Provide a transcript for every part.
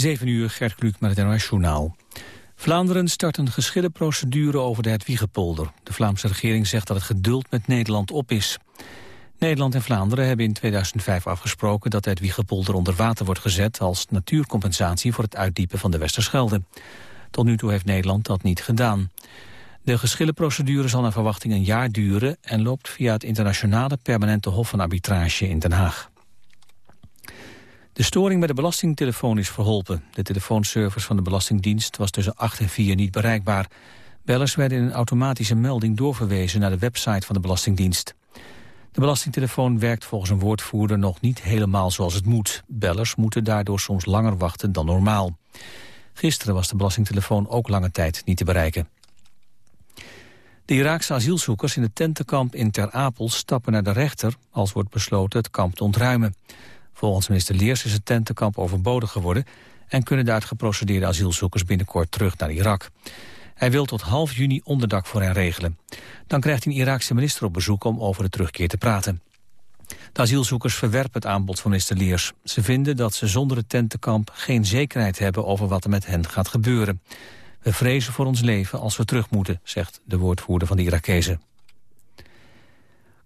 7 uur, Gert Kluk met het NOS Journaal. Vlaanderen start een geschillenprocedure over de Hedwiegepolder. De Vlaamse regering zegt dat het geduld met Nederland op is. Nederland en Vlaanderen hebben in 2005 afgesproken... dat het Hedwiegepolder onder water wordt gezet... als natuurcompensatie voor het uitdiepen van de Westerschelde. Tot nu toe heeft Nederland dat niet gedaan. De geschillenprocedure zal naar verwachting een jaar duren... en loopt via het internationale permanente hof van arbitrage in Den Haag. De storing bij de belastingtelefoon is verholpen. De telefoonservice van de Belastingdienst was tussen 8 en 4 niet bereikbaar. Bellers werden in een automatische melding doorverwezen naar de website van de Belastingdienst. De belastingtelefoon werkt volgens een woordvoerder nog niet helemaal zoals het moet. Bellers moeten daardoor soms langer wachten dan normaal. Gisteren was de belastingtelefoon ook lange tijd niet te bereiken. De Iraakse asielzoekers in het tentenkamp in Ter Apel stappen naar de rechter... als wordt besloten het kamp te ontruimen. Volgens minister Leers is het tentenkamp overbodig geworden... en kunnen de uitgeprocedeerde asielzoekers binnenkort terug naar Irak. Hij wil tot half juni onderdak voor hen regelen. Dan krijgt hij een Iraakse minister op bezoek om over de terugkeer te praten. De asielzoekers verwerpen het aanbod van minister Leers. Ze vinden dat ze zonder het tentenkamp geen zekerheid hebben over wat er met hen gaat gebeuren. We vrezen voor ons leven als we terug moeten, zegt de woordvoerder van de Irakezen.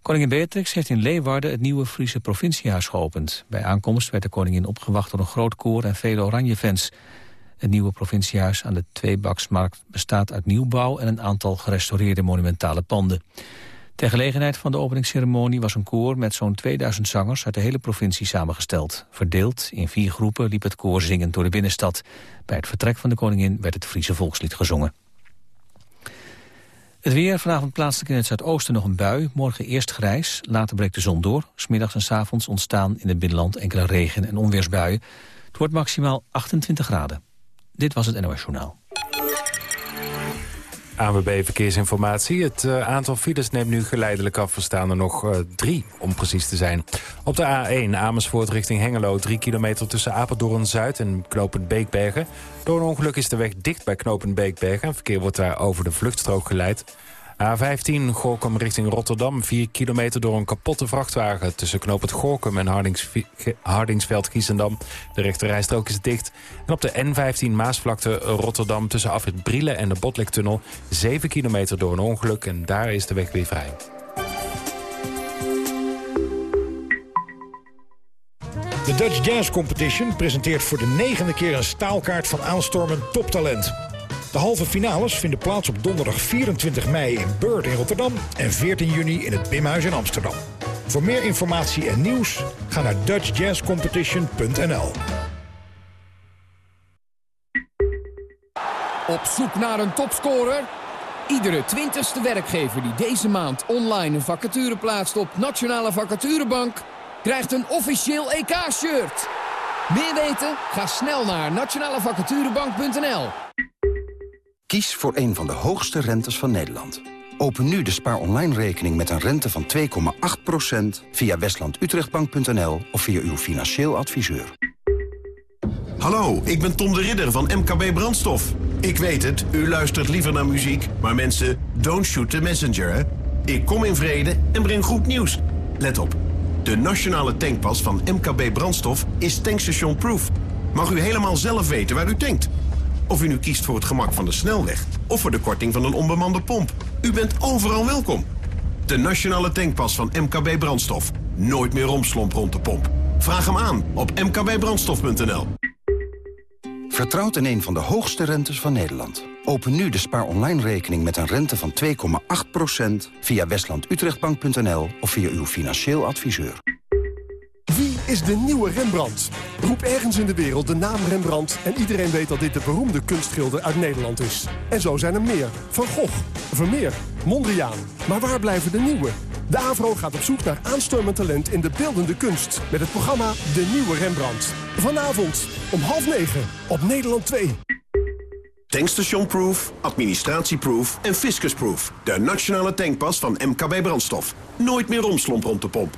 Koningin Beatrix heeft in Leeuwarden het nieuwe Friese provinciehuis geopend. Bij aankomst werd de koningin opgewacht door een groot koor en vele oranjefans. Het nieuwe provinciehuis aan de Tweebaksmarkt bestaat uit nieuwbouw... en een aantal gerestaureerde monumentale panden. Ter gelegenheid van de openingsceremonie was een koor met zo'n 2000 zangers uit de hele provincie samengesteld. Verdeeld in vier groepen liep het koor zingend door de binnenstad. Bij het vertrek van de koningin werd het Friese volkslied gezongen. Het weer, vanavond plaatselijk in het zuidoosten nog een bui. Morgen eerst grijs, later breekt de zon door. Smiddags en s avonds ontstaan in het binnenland enkele regen- en onweersbuien. Het wordt maximaal 28 graden. Dit was het NOS Journaal. ANWB Verkeersinformatie. Het uh, aantal files neemt nu geleidelijk af. We staan er nog uh, drie, om precies te zijn. Op de A1 Amersfoort richting Hengelo... drie kilometer tussen Apeldoorn-Zuid en Knopend Beekbergen. Door een ongeluk is de weg dicht bij Knopend Beekbergen. Verkeer wordt daar over de vluchtstrook geleid. A15 Gorkum richting Rotterdam. 4 kilometer door een kapotte vrachtwagen... tussen knooppunt Gorkum en Hardings, Hardingsveld-Giessendam. De rechterrijstrook is dicht. En op de N15 Maasvlakte Rotterdam... tussen Afrit Brielen en de Botlektunnel... 7 kilometer door een ongeluk en daar is de weg weer vrij. De Dutch Jazz Competition presenteert voor de negende keer een staalkaart van aanstormend toptalent... De halve finales vinden plaats op donderdag 24 mei in Bird in Rotterdam... en 14 juni in het Bimhuis in Amsterdam. Voor meer informatie en nieuws ga naar dutchjazzcompetition.nl. Op zoek naar een topscorer? Iedere twintigste werkgever die deze maand online een vacature plaatst op Nationale Vacaturebank... krijgt een officieel EK-shirt. Meer weten? Ga snel naar nationalevacaturebank.nl. Kies voor een van de hoogste rentes van Nederland. Open nu de spaar online rekening met een rente van 2,8% via westlandutrechtbank.nl of via uw financieel adviseur. Hallo, ik ben Tom de Ridder van MKB Brandstof. Ik weet het, u luistert liever naar muziek, maar mensen, don't shoot the messenger, hè? Ik kom in vrede en breng goed nieuws. Let op, de nationale tankpas van MKB Brandstof is tankstation proof. Mag u helemaal zelf weten waar u tankt. Of u nu kiest voor het gemak van de snelweg of voor de korting van een onbemande pomp. U bent overal welkom. De nationale tankpas van MKB Brandstof. Nooit meer romslomp rond de pomp. Vraag hem aan op mkbbrandstof.nl. Vertrouwt in een van de hoogste rentes van Nederland. Open nu de spaar online rekening met een rente van 2,8% via westlandutrechtbank.nl of via uw financieel adviseur. Is de nieuwe Rembrandt? Roep ergens in de wereld de naam Rembrandt... en iedereen weet dat dit de beroemde kunstschilder uit Nederland is. En zo zijn er meer. Van Gogh, Vermeer, Mondriaan. Maar waar blijven de nieuwe? De AVRO gaat op zoek naar aanstormend talent in de beeldende kunst... met het programma De Nieuwe Rembrandt. Vanavond om half negen op Nederland 2. Tankstation-proof, administratieproof en fiscusproof. De nationale tankpas van MKB Brandstof. Nooit meer romslomp rond de pomp.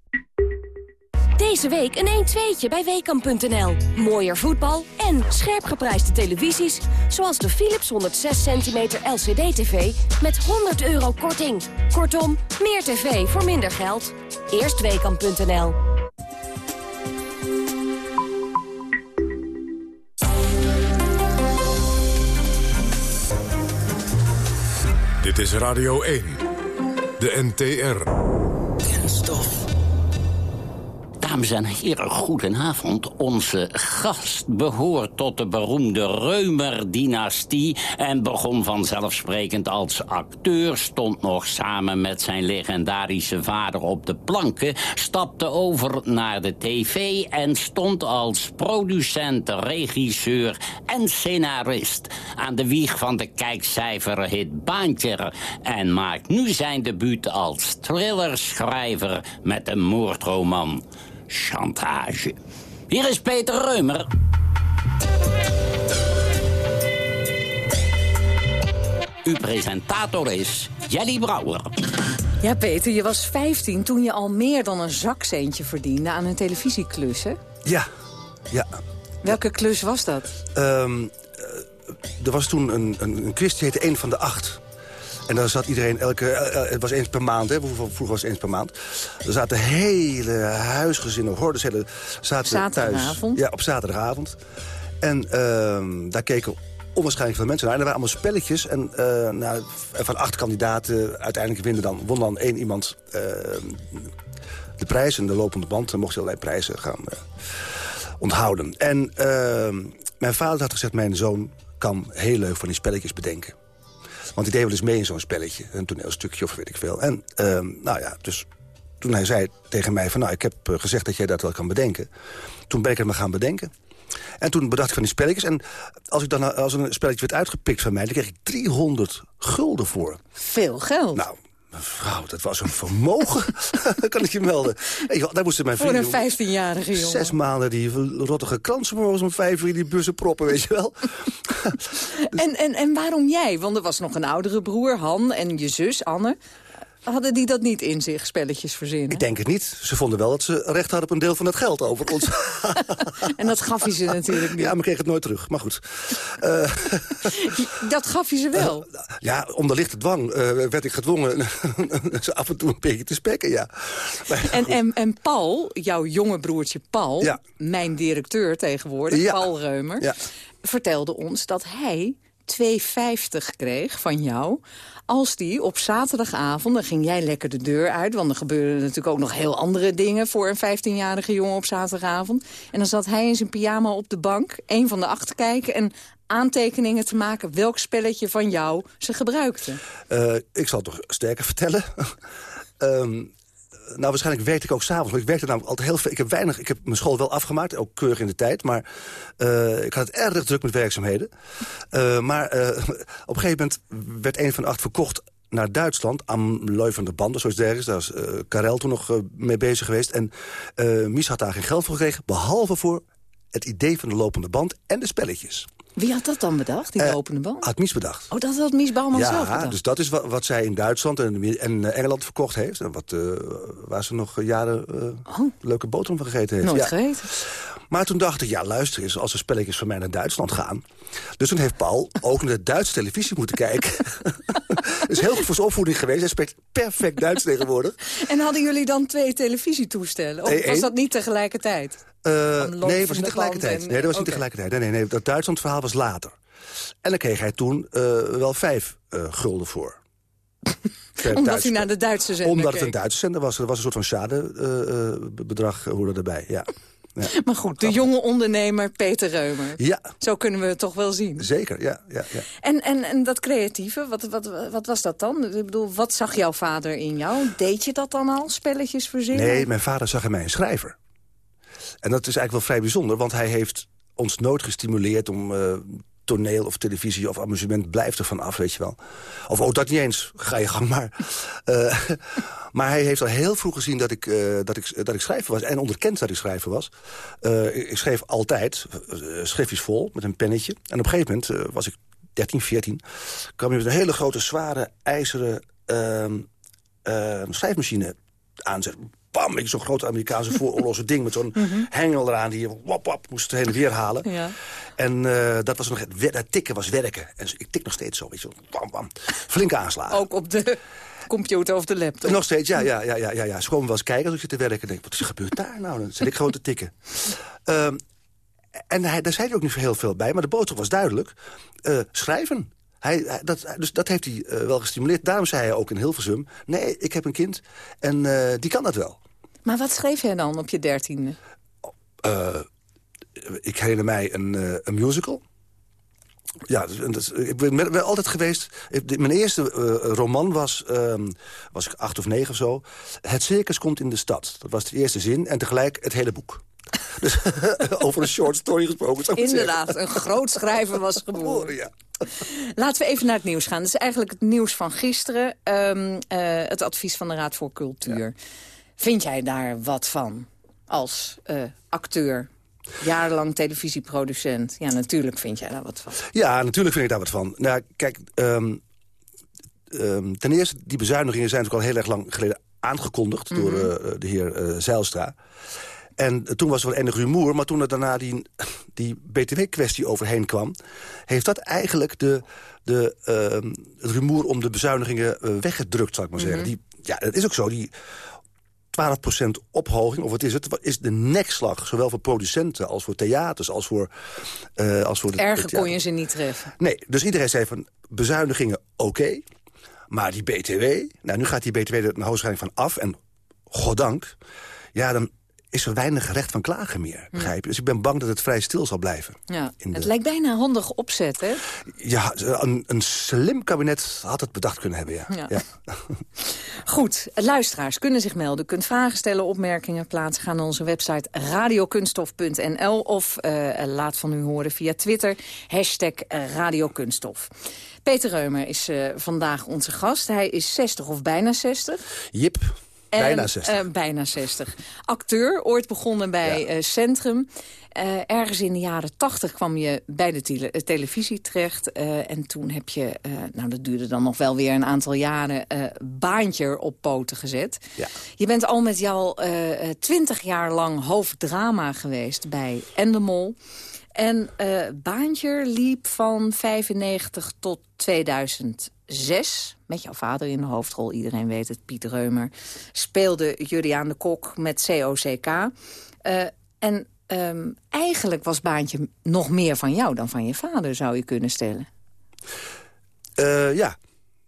Deze week een 1-2'tje bij Weekamp.nl. Mooier voetbal en scherp geprijsde televisies... zoals de Philips 106 cm LCD-TV met 100 euro korting. Kortom, meer tv voor minder geld. Eerst Weekamp.nl. Dit is Radio 1, de NTR. Kenstof. Dames en heren, goedenavond. Onze gast behoort tot de beroemde Reumer-dynastie... en begon vanzelfsprekend als acteur... stond nog samen met zijn legendarische vader op de planken... stapte over naar de tv en stond als producent, regisseur en scenarist... aan de wieg van de kijkcijferhit Baantje... en maakt nu zijn debuut als thrillerschrijver met een moordroman chantage. Hier is Peter Reumer. Uw presentator is Jelly Brouwer. Ja, Peter, je was 15 toen je al meer dan een zakcentje verdiende aan een televisieklus, hè? Ja, ja. Welke klus was dat? Um, er was toen een, een, een quiz, die heette Eén van de Acht. En dan zat iedereen elke... Het was eens per maand, hè? Vroeger was het eens per maand. Er zaten hele huisgezinnen, hordes, hele, zaten Zaterdagavond? Thuis, ja, op zaterdagavond. En uh, daar keken onwaarschijnlijk veel mensen naar. En er waren allemaal spelletjes. En uh, nou, van acht kandidaten uiteindelijk winnen dan, won dan één iemand uh, de prijs. En de lopende band dan mocht je allerlei prijzen gaan onthouden. En ehm, mijn vader had gezegd, mijn zoon kan heel leuk van die spelletjes bedenken. Want die deed wel eens mee in zo'n spelletje. Een toneelstukje of weet ik veel. En uh, nou ja, dus toen hij zei tegen mij van... nou, ik heb gezegd dat jij dat wel kan bedenken. Toen ben ik het me gaan bedenken. En toen bedacht ik van die spelletjes. En als, ik dan, als een spelletje werd uitgepikt van mij... dan kreeg ik 300 gulden voor. Veel geld. Nou, Mevrouw, dat was een vermogen, kan ik je melden. Hey, daar moesten mijn vrienden... Voor een 15-jarige jongen. Zes maanden die rottige kransen morgens om vijf uur in die bussen proppen, weet je wel. en, en, en waarom jij? Want er was nog een oudere broer, Han, en je zus, Anne. Hadden die dat niet in zich, spelletjes verzinnen? Ik denk het niet. Ze vonden wel dat ze recht hadden op een deel van het geld over ons. en dat gaf je ze natuurlijk niet. Ja, maar kreeg het nooit terug. Maar goed. Uh, dat gaf je ze wel? Uh, ja, onder lichte dwang uh, werd ik gedwongen ze af en toe een beetje te spekken, ja. En, en, en Paul, jouw jonge broertje Paul, ja. mijn directeur tegenwoordig, ja. Paul Reumer... Ja. vertelde ons dat hij 2,50 kreeg van jou als die op zaterdagavond, dan ging jij lekker de deur uit... want er gebeurden natuurlijk ook nog heel andere dingen... voor een 15-jarige jongen op zaterdagavond. En dan zat hij in zijn pyjama op de bank, een van de acht kijken... en aantekeningen te maken welk spelletje van jou ze gebruikten. Uh, ik zal toch sterker vertellen. um, nou, waarschijnlijk werkte ik ook s'avonds. Ik werkte namelijk altijd heel veel. Ik heb weinig. Ik heb mijn school wel afgemaakt, ook keurig in de tijd. Maar uh, ik had het erg druk met werkzaamheden. Uh, maar uh, op een gegeven moment werd een van de acht verkocht naar Duitsland. Am Leuvende Banden, zoals dergelijks. Daar is Karel toen nog mee bezig geweest. En Mies had daar geen geld voor gekregen. Behalve voor het idee van de lopende band en de spelletjes. Wie had dat dan bedacht, die lopende band? Had Mies bedacht. Oh, dat had Mies Bouwman ja, zelf bedacht? Ja, dus dat is wat, wat, zij in Duitsland en, en Engeland verkocht heeft. En wat, uh, waar ze nog jaren uh, oh. leuke boterham van gegeten heeft. Nooit ja. gegeten. Maar toen dacht ik, ja luister eens, als er spelletjes van mij naar Duitsland gaan... dus toen heeft Paul ook naar de Duitse televisie moeten kijken. Is heel goed voor zijn opvoeding geweest. Hij spreekt perfect Duits tegenwoordig. En hadden jullie dan twee televisietoestellen? Of nee, was dat niet tegelijkertijd? Uh, nee, het was niet tegelijkertijd. En... Nee, dat was niet tegelijkertijd. Nee, nee, nee, dat Duitsland verhaal was later. En dan kreeg hij toen uh, wel vijf uh, gulden voor. Omdat Duits, hij naar de Duitse zender Omdat het een Duitse zender was. Er was een soort van schade-bedrag hoorde erbij, ja. ja. Maar goed, de jonge ondernemer Peter Reumer. Ja. Zo kunnen we het toch wel zien. Zeker, ja. ja, ja. En, en, en dat creatieve, wat, wat, wat was dat dan? Ik bedoel, wat zag jouw vader in jou? Deed je dat dan al, spelletjes verzinnen? Nee, mijn vader zag in mij een schrijver. En dat is eigenlijk wel vrij bijzonder, want hij heeft ons nooit gestimuleerd om uh, toneel of televisie of amusement blijft er van af, weet je wel. Of ook dat niet eens, ga je gang maar. Uh, maar hij heeft al heel vroeg gezien dat ik, uh, dat ik, dat ik schrijver was. En onderkend dat ik schrijver was. Ik schreef altijd schriftjes vol met een pennetje. En op een gegeven moment was ik 13, 14. kwam je met een hele grote, zware, ijzeren schrijfmachine aanzetten bam, ik zo'n groot Amerikaanse vooroorlogse ding... met zo'n mhm. hengel eraan die je wap, wap, moest heen en weer halen. Ja. En uh, dat was nog het, het tikken was werken. En ik tik nog steeds zo, weet je, bam, bam. Flinke aanslagen. Ook op de computer of de laptop? Nog steeds, ja. ja, ja, ja, ja, ja. Gewoon wel eens kijken als ik zit te werken. En denk, wat is er gebeurd daar nou? Dan zit ik gewoon te tikken. Um, en hij, daar zei hij ook niet heel veel bij, maar de boodschap was duidelijk. Uh, schrijven. Hij, dat, dus dat heeft hij uh, wel gestimuleerd. Daarom zei hij ook in Hilversum... nee, ik heb een kind en uh, die kan dat wel. Maar wat schreef hij dan op je dertiende? ik herinner mij een, een musical. Ja, dat, ik ben altijd geweest... Mijn eerste uh, roman was, um, was ik acht of negen of zo. Het circus komt in de stad. Dat was de eerste zin en tegelijk het hele boek. Dus over een short story gesproken. Inderdaad, een groot schrijver was geboren. Ja. Laten we even naar het nieuws gaan. Dat is eigenlijk het nieuws van gisteren. Um, uh, het advies van de Raad voor Cultuur. Vind jij daar wat van als uh, acteur? Jarenlang televisieproducent. Ja, natuurlijk vind jij daar wat van. Ja, natuurlijk vind ik daar wat van. Nou, kijk, um, um, ten eerste, die bezuinigingen zijn natuurlijk al heel erg lang geleden aangekondigd... Mm -hmm. door uh, de heer uh, Zijlstra. En toen was er wel enig rumoer, maar toen er daarna die, die BTW-kwestie overheen kwam... heeft dat eigenlijk de, de, uh, het rumoer om de bezuinigingen weggedrukt, zal ik maar zeggen. Mhm. die, ja, dat is ook zo. Die 12% ophoging, of wat is het, is de nekslag. Zowel voor producenten als voor theaters, als voor... Uh, als voor de, Erger kon je ze niet treffen. Nee, dus iedereen zei van bezuinigingen oké... maar die BTW, nou nu gaat die BTW er hoogstwaarschijnlijk van af... en goddank, ja, dan is er weinig recht van klagen meer, begrijp je? Dus ik ben bang dat het vrij stil zal blijven. Ja, Het lijkt bijna handig opzet, hè? Ja, een, een, slim kabinet had het bedacht kunnen hebben, ja. ja. Goed, luisteraars kunnen zich melden. Kunt vragen stellen, opmerkingen plaatsen. Ga naar onze website radiokunstof.nl of uh, laat van u horen via Twitter. Hashtag radiokunststof. Peter Reumer is uh, vandaag onze gast. Hij is 60 of bijna 60. Jip bijna 60. Uh, bijna 60. Acteur, ooit begonnen bij uh, Centrum. Uh, ergens in de jaren 80 kwam je bij de tele televisie terecht. en toen heb je, nou dat duurde dan nog wel weer een aantal jaren... baantje op poten gezet. Ja. Je bent al met jou twintig jaar lang hoofddrama geweest bij Endemol. En baantje liep van 95 tot 2006 met jouw vader in de hoofdrol. Iedereen weet het, Piet Reumer. Speelde Juliaan de Kok met COCK. Uh, eh, en um, eigenlijk was Baantje nog meer van jou dan van je vader, zou je kunnen stellen. Uh, ja,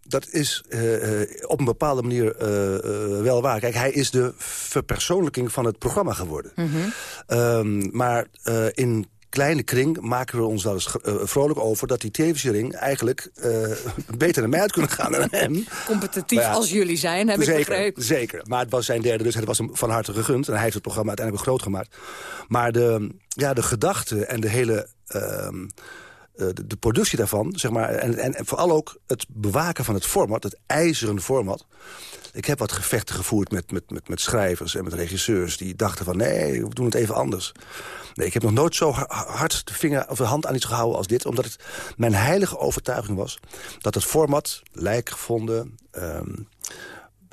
dat is uh, op een bepaalde manier uh, wel waar. Kijk, hij is de verpersoonlijking van het programma geworden. Mm -hmm. maar in kleine kring maken we ons wel eens uh, vrolijk over... dat die televisiering eigenlijk uh, beter naar mij uit kunnen gaan dan hem. Competitief als jullie zijn, heb zeker, ik begrepen. Zeker, maar het was zijn derde, dus het was hem van harte gegund. En hij heeft het programma uiteindelijk groot gemaakt. Maar de, ja, de gedachte en de hele... Uh, de, de, productie daarvan, zeg maar, en, en, vooral ook het bewaken van het format, het ijzeren format. Ik heb wat gevechten gevoerd met, met, met, met schrijvers en met regisseurs... die dachten van, nee, we doen het even anders. Nee, ik heb nog nooit zo hard de, vinger, of de hand aan iets gehouden als dit. Omdat het mijn heilige overtuiging was dat het format, lijk gevonden... Um,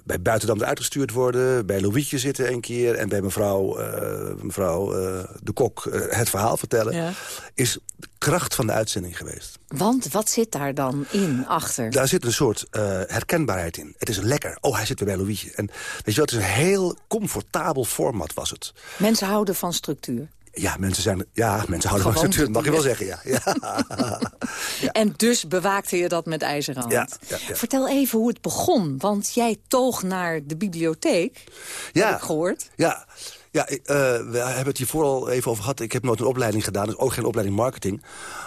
bij Buitendam uitgestuurd worden, bij Louietje zitten een keer... en bij mevrouw, uh, mevrouw uh, de Kok uh, het verhaal vertellen... Ja. is de kracht van de uitzending geweest. Want wat zit daar dan in, achter? Daar zit een soort herkenbaarheid in. Het is lekker. Oh, hij zit weer bij Louietje. En weet je wat, het is een heel comfortabel format was het. Mensen houden van structuur. Ja, mensen, zijn, ja, mensen houden van structuur, mag je wel zeggen. Ja. ja. En dus bewaakte je dat met ijzeren hand. Ja, Vertel even hoe het begon, want jij toog naar de bibliotheek, ja. heb ik gehoord. Ja, ja, uh, we hebben het hier vooral even over gehad. Ik heb nooit een opleiding gedaan, dus ook geen opleiding marketing.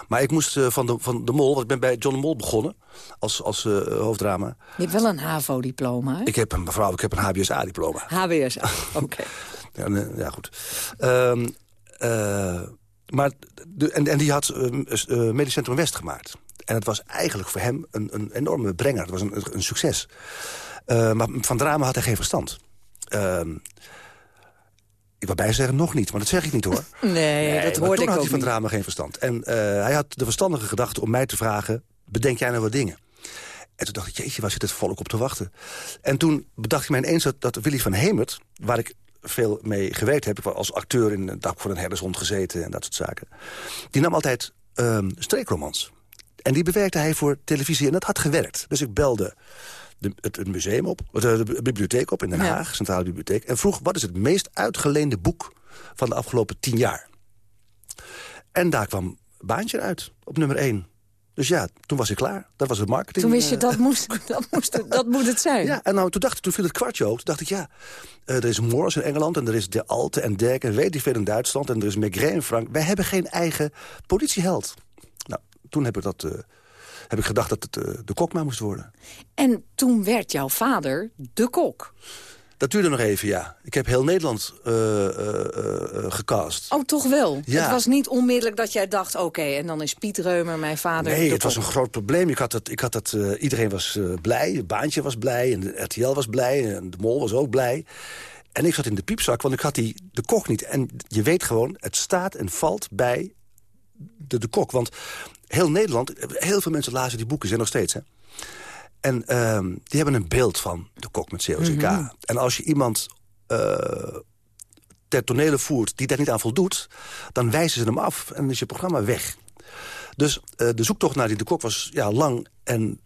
Maar ik moest uh, van, de, van de Mol, want ik ben bij John de Mol begonnen als, als uh, hoofddrama. Je hebt wel een HAVO-diploma, Ik heb een, mevrouw, ik heb een HBSA-diploma. HBSA, oké. ja, ja, goed. Um, uh, maar de, en, en die had uh, Medisch Centrum West gemaakt. En het was eigenlijk voor hem een, een enorme brenger. Het was een, een succes. Uh, maar van drama had hij geen verstand. Ehm, ik wil bij zeggen, nog niet, maar dat zeg ik niet hoor. Nee, nee dat hoorde ik ook had hij van drama geen verstand. En hij had de verstandige gedachte om mij te vragen... bedenk jij nou wat dingen? En toen dacht ik, jeetje, waar zit het volk op te wachten? En toen bedacht ik mij ineens dat, dat Willy van Hemert... waar ik veel mee gewerkt heb... ik was als acteur in een Dak voor een herdershond gezeten en dat soort zaken... die nam altijd um, streekromans. En die bewerkte hij voor televisie en dat had gewerkt. Dus ik belde de, het, museum op, de, bibliotheek op in Den Haag, Centrale Bibliotheek... en vroeg wat is het meest uitgeleende boek van de afgelopen tien jaar. En daar kwam Baantje uit, op nummer één. Dus ja, toen was ik klaar. Dat was het marketing. Toen wist je, eh. dat, moest, dat, moest, dat moet het zijn. Ja, en nou, toen, dacht, toen viel het kwartje ook. Toen dacht ik, ja, uh, er is Morris in Engeland... en er is De Alte en Dirk en weet ik veel in Duitsland... en er is Maigret in Frank. Wij hebben geen eigen politieheld. Nou, toen heb ik, dat, uh, heb ik gedacht dat het uh, de kok maar moest worden. En toen werd jouw vader de kok. Dat duurde nog even, ja. Ik heb heel Nederland uh, uh, gecast. Oh, toch wel? Ja. Het was niet onmiddellijk dat jij dacht... oké, en dan is Piet Reumer mijn vader. Nee, het was een groot probleem. Ik had het, ik had het, iedereen was blij. Het baantje was blij. En de RTL was blij. En de Mol was ook blij. En ik zat in de piepzak, want ik had die, de kok niet. En je weet gewoon, het staat en valt bij de, de kok. Want heel Nederland, heel veel mensen lazen die boeken, zijn nog steeds, hè? En uh, die hebben een beeld van de kok met COCK. Mm En als je iemand uh, ter tonele voert die daar niet aan voldoet... dan wijzen ze hem af en is je programma weg. Dus uh, de zoektocht naar die de kok was ja, lang en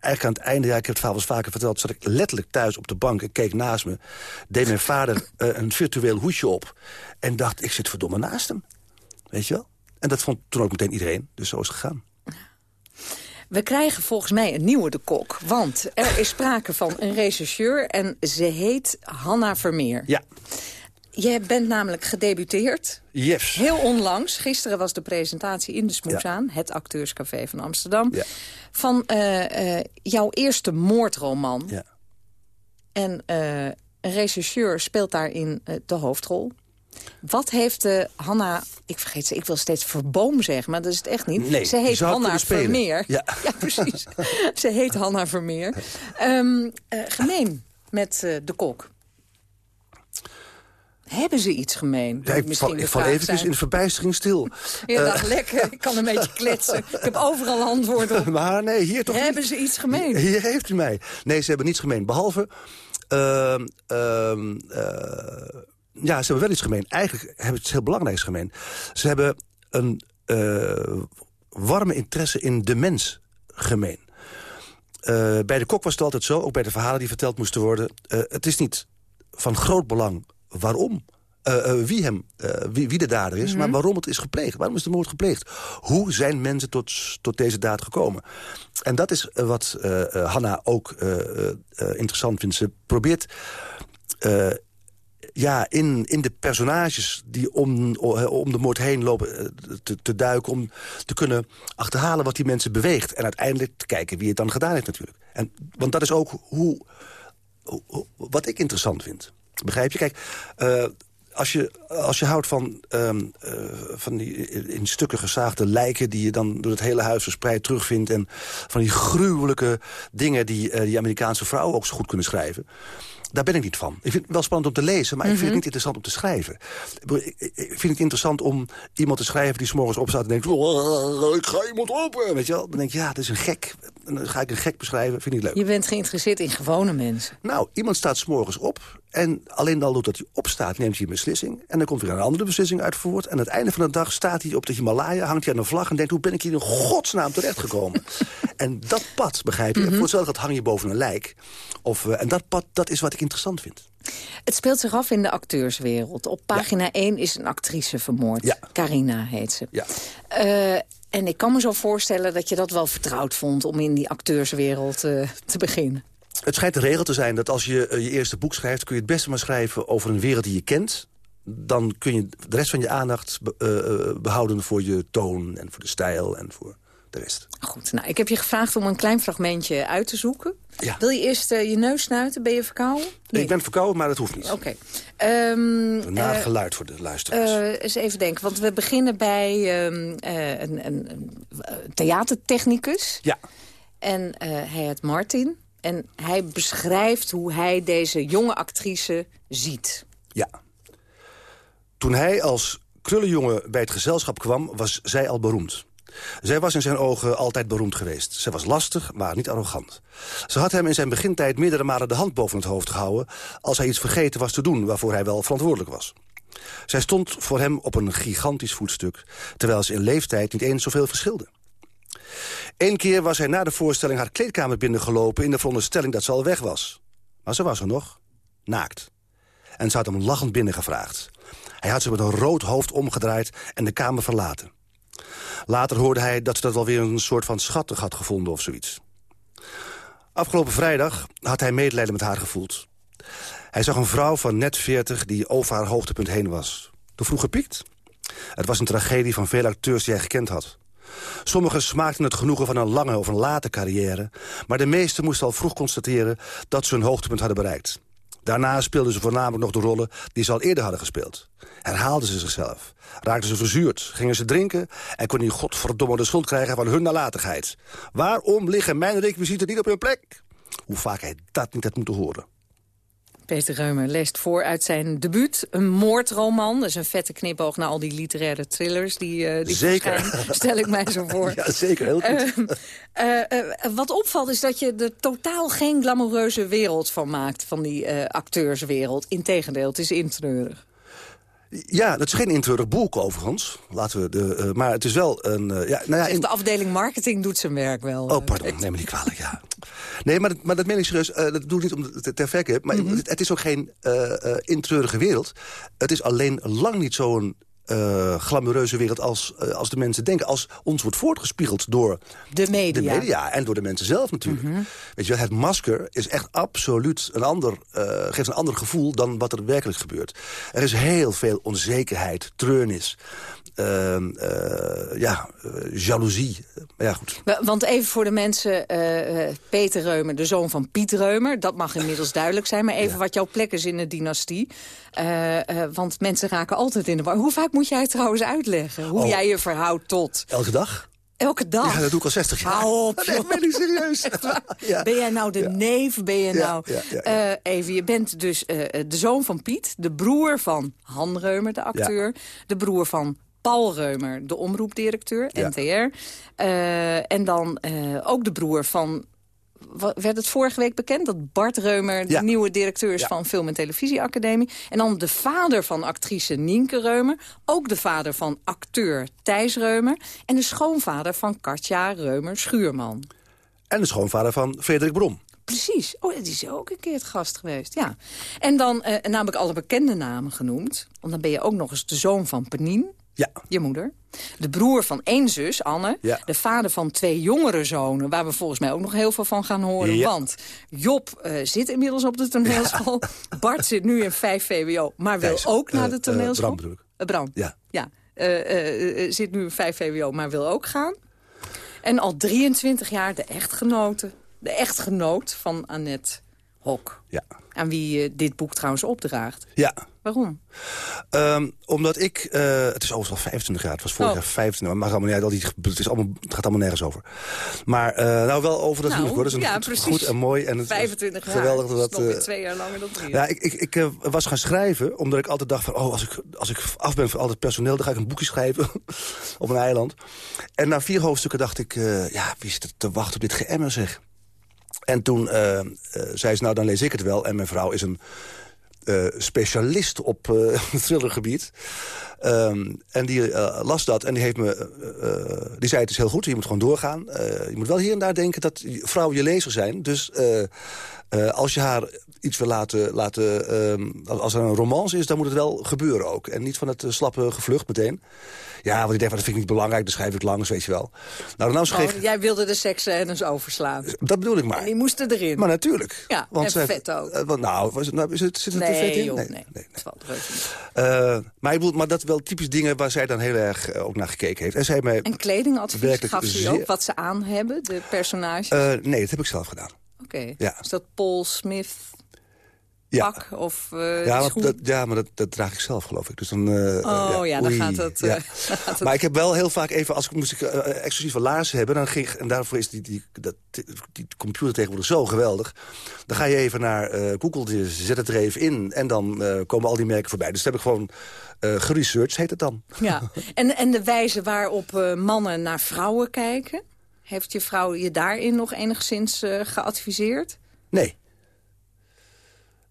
eigenlijk aan het einde, ja, ik heb het verhaal wel vaker verteld... zat ik letterlijk thuis op de bank en keek naast me. Deed mijn vader uh, een virtueel hoesje op. En dacht, ik zit verdomme naast hem. Weet je wel? En dat vond toen ook meteen iedereen. Dus zo is het gegaan. We krijgen volgens mij een nieuwe de kok. Want er is sprake van een rechercheur en ze heet Hanna Vermeer. Ja. Je bent namelijk gedebuteerd. Yes. Heel onlangs. Gisteren was de presentatie in de Smoesaan, het acteurscafé van Amsterdam. Ja. Van uh, uh, jouw eerste moordroman. Ja. En uh, een rechercheur speelt daarin de hoofdrol. Wat heeft uh, Hanna... Ik vergeet ze, ik wil steeds Verboom zeggen, maar dat is het echt niet. Nee, ze heet Hanna Vermeer. Ja. ja, precies. ze heet Hanna Vermeer. Um, uh, gemeen met uh, de kok. Hebben ze iets gemeen? Ja, ik val, ik val in de verbijstering stil. Ja, dat lekker. Ik kan een beetje kletsen. Ik heb overal antwoord op. maar nee, hier toch Hebben ze iets gemeen? Hier heeft u mij. Nee, ze hebben niets gemeen. Behalve... Uh, ja, ze hebben wel iets gemeen. Eigenlijk hebben ze iets heel belangrijks gemeen. Ze hebben een uh, warme interesse in de mens gemeen. Uh, bij de kok was het altijd zo, ook bij de verhalen die verteld moesten worden... Uh, het is niet van groot belang waarom wie, hem, wie, wie, de dader is, mm -hmm. maar waarom het is gepleegd. Waarom is de moord gepleegd? Hoe zijn mensen tot, tot deze daad gekomen? En dat is wat Hanna ook interessant vindt. Ze probeert ja, in, in de personages die om, om de moord heen lopen eh, te, duiken... om te kunnen achterhalen wat die mensen beweegt. En uiteindelijk te kijken wie het dan gedaan heeft natuurlijk. En, want dat is ook hoe, hoe wat ik interessant vind. Begrijp je? Kijk, uh, als je, als je houdt van, um, uh, van die in stukken gezaagde lijken... die je dan door het hele huis verspreid terugvindt... en van die gruwelijke dingen die die Amerikaanse vrouwen ook zo goed kunnen schrijven daar ben ik niet van. Ik vind het wel spannend om te lezen, maar ik vind het niet interessant om te schrijven. Ik vind het interessant om iemand te schrijven die s'morgens opstaat en denkt... Ik ga iemand op, weet je wel. Dan denk je, ja, dat is een gek. En dan ga ik een gek beschrijven, vind ik leuk. Je bent geïnteresseerd in gewone mensen. Nou, iemand staat s'morgens op en alleen al doordat hij opstaat neemt hij een beslissing. En dan komt weer een andere beslissing uit voort. En aan het einde van de dag staat hij op de Himalaya, hangt hij aan een vlag... en denkt, hoe ben ik hier in godsnaam terechtgekomen? en dat pad, begrijp je, mm -hmm. voor hetzelfde hang je boven een lijk. Of, uh, en dat pad, dat is wat ik interessant vind. Het speelt zich af in de acteurswereld. Op pagina ja. 1 is een actrice vermoord. Ja. Carina heet ze. Ja. Uh, en ik kan me zo voorstellen dat je dat wel vertrouwd vond... om in die acteurswereld uh, te beginnen. Het schijnt de regel te zijn dat als je je eerste boek schrijft... kun je het beste maar schrijven over een wereld die je kent. Dan kun je de rest van je aandacht be behouden voor je toon en voor de stijl en voor de rest. Goed, nou, ik heb je gevraagd om een klein fragmentje uit te zoeken. Ja. Wil je eerst uh, je neus snuiten? Ben je verkouden? Nee. Ik ben verkouden, maar dat hoeft niet. Oké. Okay. Um, Naar uh, geluid voor de luisteraars. Uh, eens even denken, want we beginnen bij um, een, een, een, theatertechnicus. Ja. En hij heet Martin. En hij beschrijft hoe hij deze jonge actrice ziet. Ja. Toen hij als krullenjongen bij het gezelschap kwam, was zij al beroemd. Zij was in zijn ogen altijd beroemd geweest. Zij was lastig, maar niet arrogant. Ze had hem in zijn begintijd meerdere malen de hand boven het hoofd gehouden... als hij iets vergeten was te doen waarvoor hij wel verantwoordelijk was. Zij stond voor hem op een gigantisch voetstuk... terwijl ze in leeftijd niet eens zoveel verschilde. Eén keer was hij na de voorstelling haar kleedkamer binnengelopen... in de veronderstelling dat ze al weg was. Maar ze was er nog, naakt. En ze had hem lachend binnengevraagd. Hij had zich met een rood hoofd omgedraaid en de kamer verlaten. Later hoorde hij dat ze dat wel weer een soort van schattig had gevonden of zoiets. Afgelopen vrijdag had hij medelijden met haar gevoeld. Hij zag een vrouw van net 40 die over haar hoogtepunt heen was. Te vroeg gepiekt? Het was een tragedie van veel acteurs die hij gekend had. Sommigen smaakten het genoegen van een lange of een late carrière... maar de meesten moesten al vroeg constateren dat ze hun hoogtepunt hadden bereikt. Daarna speelden ze voornamelijk nog de rollen die ze al eerder hadden gespeeld. Herhaalden ze zichzelf, raakten ze verzuurd, gingen ze drinken... en kon die godverdomme de schuld krijgen van hun nalatigheid. Waarom liggen mijn requisieten niet op hun plek? Hoe vaak hij dat niet had moeten horen. Peter Reumer leest voor uit zijn debuut. Een moordroman. Dat is een vette knipoog naar al die literaire thrillers. Die, uh, die zeker. stel ik mij zo voor. Ja, zeker. Heel goed. Uh, uh, wat opvalt is dat je er totaal geen glamoureuze wereld van maakt. Van die acteurswereld. Integendeel, het is intreurig. Ja, dat is geen intreurig boek overigens. Laten we de, uh, maar het is wel een... Uh, ja, nou ja, in... De afdeling marketing doet zijn werk wel. Oh, pardon, neem me niet kwalijk, ja. Nee, maar, maar dat meen ik serieus. Uh, dat doe ik niet om te, te verkennen. Maar mm -hmm. het, het, is ook geen intreurige wereld. Het is alleen lang niet zo'n uh, glamoureuze wereld als, uh, als de mensen denken. Als ons wordt voortgespiegeld door de media, de media en door de mensen zelf natuurlijk. Mm -hmm. Weet je, het masker is echt absoluut een ander, uh, geeft een ander gevoel dan wat er werkelijk gebeurt. Er is heel veel onzekerheid, treurnis, ja, jaloezie. ja, goed. Want even voor de mensen, Peter Reumer, de zoon van Piet Reumer, dat mag inmiddels duidelijk zijn. Maar even ja. wat jouw plek is in de dynastie. want mensen raken altijd in de war. Hoe vaak moet jij trouwens uitleggen? Hoe oh. jij je verhoudt tot... Elke dag? Elke dag? Ja, dat doe ik al 60 jaar. Hou op, nee, ben ik serieus. ja. Ben jij nou de ja. neef? Ben je nou... Uh, even, je bent dus uh, de zoon van Piet, de broer van Han Reumer, de acteur. De broer van Paul Reumer, de omroepdirecteur, NTR. Uh, en dan ook de broer van werd het vorige week bekend dat Bart Reumer... de ja. nieuwe directeur is ja. van Film- en Televisieacademie. En dan de vader van actrice Nienke Reumer. Ook de vader van acteur Thijs Reumer. En de schoonvader van Katja Reumer-Schuurman. En de schoonvader van Frederik Brom. Precies. Oh, die is ook een keer het gast geweest, ja. En dan uh, namelijk alle bekende namen genoemd. Want dan ben je ook nog eens de zoon van Penien. Ja. Je moeder. De broer van één zus, Anne. Ja. De vader van twee jongere zonen, waar we volgens mij ook nog heel veel van gaan horen. Ja. Want Job uh, zit inmiddels op de toneelschool. Bart zit nu in 5 VWO, maar wil Thijs, ook naar uh, de toneelschool. Uh, Bram bedoel ik. Bram, ja. ja. zit nu in 5 VWO, maar wil ook gaan. En al 23 jaar de echtgenote. De echtgenoot van Annette Hok. Ja. Aan wie je dit boek trouwens opdraagt. Ja. Waarom? Um, omdat ik... Uh, het is overigens al 25 jaar. Het was vorig oh. jaar 25. Maar allemaal niet, al die, het, is allemaal, het gaat allemaal nergens over. Maar uh, nou wel over dat nou, huwelijk. hoor. Dat is ja, goed, precies. goed en mooi. En het 25 jaar. Geweldig dat dat... Uh, twee jaar langer dan drie Ja, ik, ik, ik was gaan schrijven. Omdat ik altijd dacht van... Oh, als ik, als ik af ben van al het personeel... dan ga ik een boekje schrijven. op een eiland. En na vier hoofdstukken dacht ik... Ja, wie is er te wachten op dit geëmmer zeg. En toen uh, uh, zei ze, nou dan lees ik het wel. En mijn vrouw is een uh, specialist op thrillergebied. Um, en die las dat en die, heeft me, die zei het is heel goed, je moet gewoon doorgaan. je moet wel hier en daar denken dat vrouwen je lezer zijn. Dus als je haar iets wil laten... laten um, als er een romance is, dan moet het wel gebeuren ook. En niet van het slappe gevlucht meteen. Ja, want ik denk, dat vind ik niet belangrijk, dan schrijf ik langs, weet je wel. Nou, nou schreef... oh, jij wilde de seksscènes overslaan. Dat bedoel ik maar. En die moesten erin. Maar natuurlijk. Ja, want en zij, vet ook. Uh, nou, was het, nou is het, zit het nee, er vet in? Joh, nee, nee, nee. Het valt. Uh, maar, ik bedoel, maar dat wel typisch dingen waar zij dan heel erg uh, ook naar gekeken heeft. En, zij mij en kledingadvies gaf ze zeer... ook wat ze aan hebben, de personages? Uh, nee, dat heb ik zelf gedaan. Oké. Okay. Ja. Is dat Paul Smith... pak of uh, ja, maar dat, ja, maar dat, dat, draag ik zelf, geloof ik. Dus dan, uh, oh ja, dan gaat het... Gaat maar ik heb wel heel vaak even, als ik moest ik exclusieve laarzen hebben... Dan ging, en daarvoor is die, die, dat, die computer tegenwoordig zo geweldig... dan ga je even naar Google, zet het er even in... en dan komen al die merken voorbij. Dus dat heb ik gewoon geresearched, heet het dan. Ja, en, en de wijze waarop mannen naar vrouwen kijken... heeft je vrouw je daarin nog enigszins geadviseerd? Nee.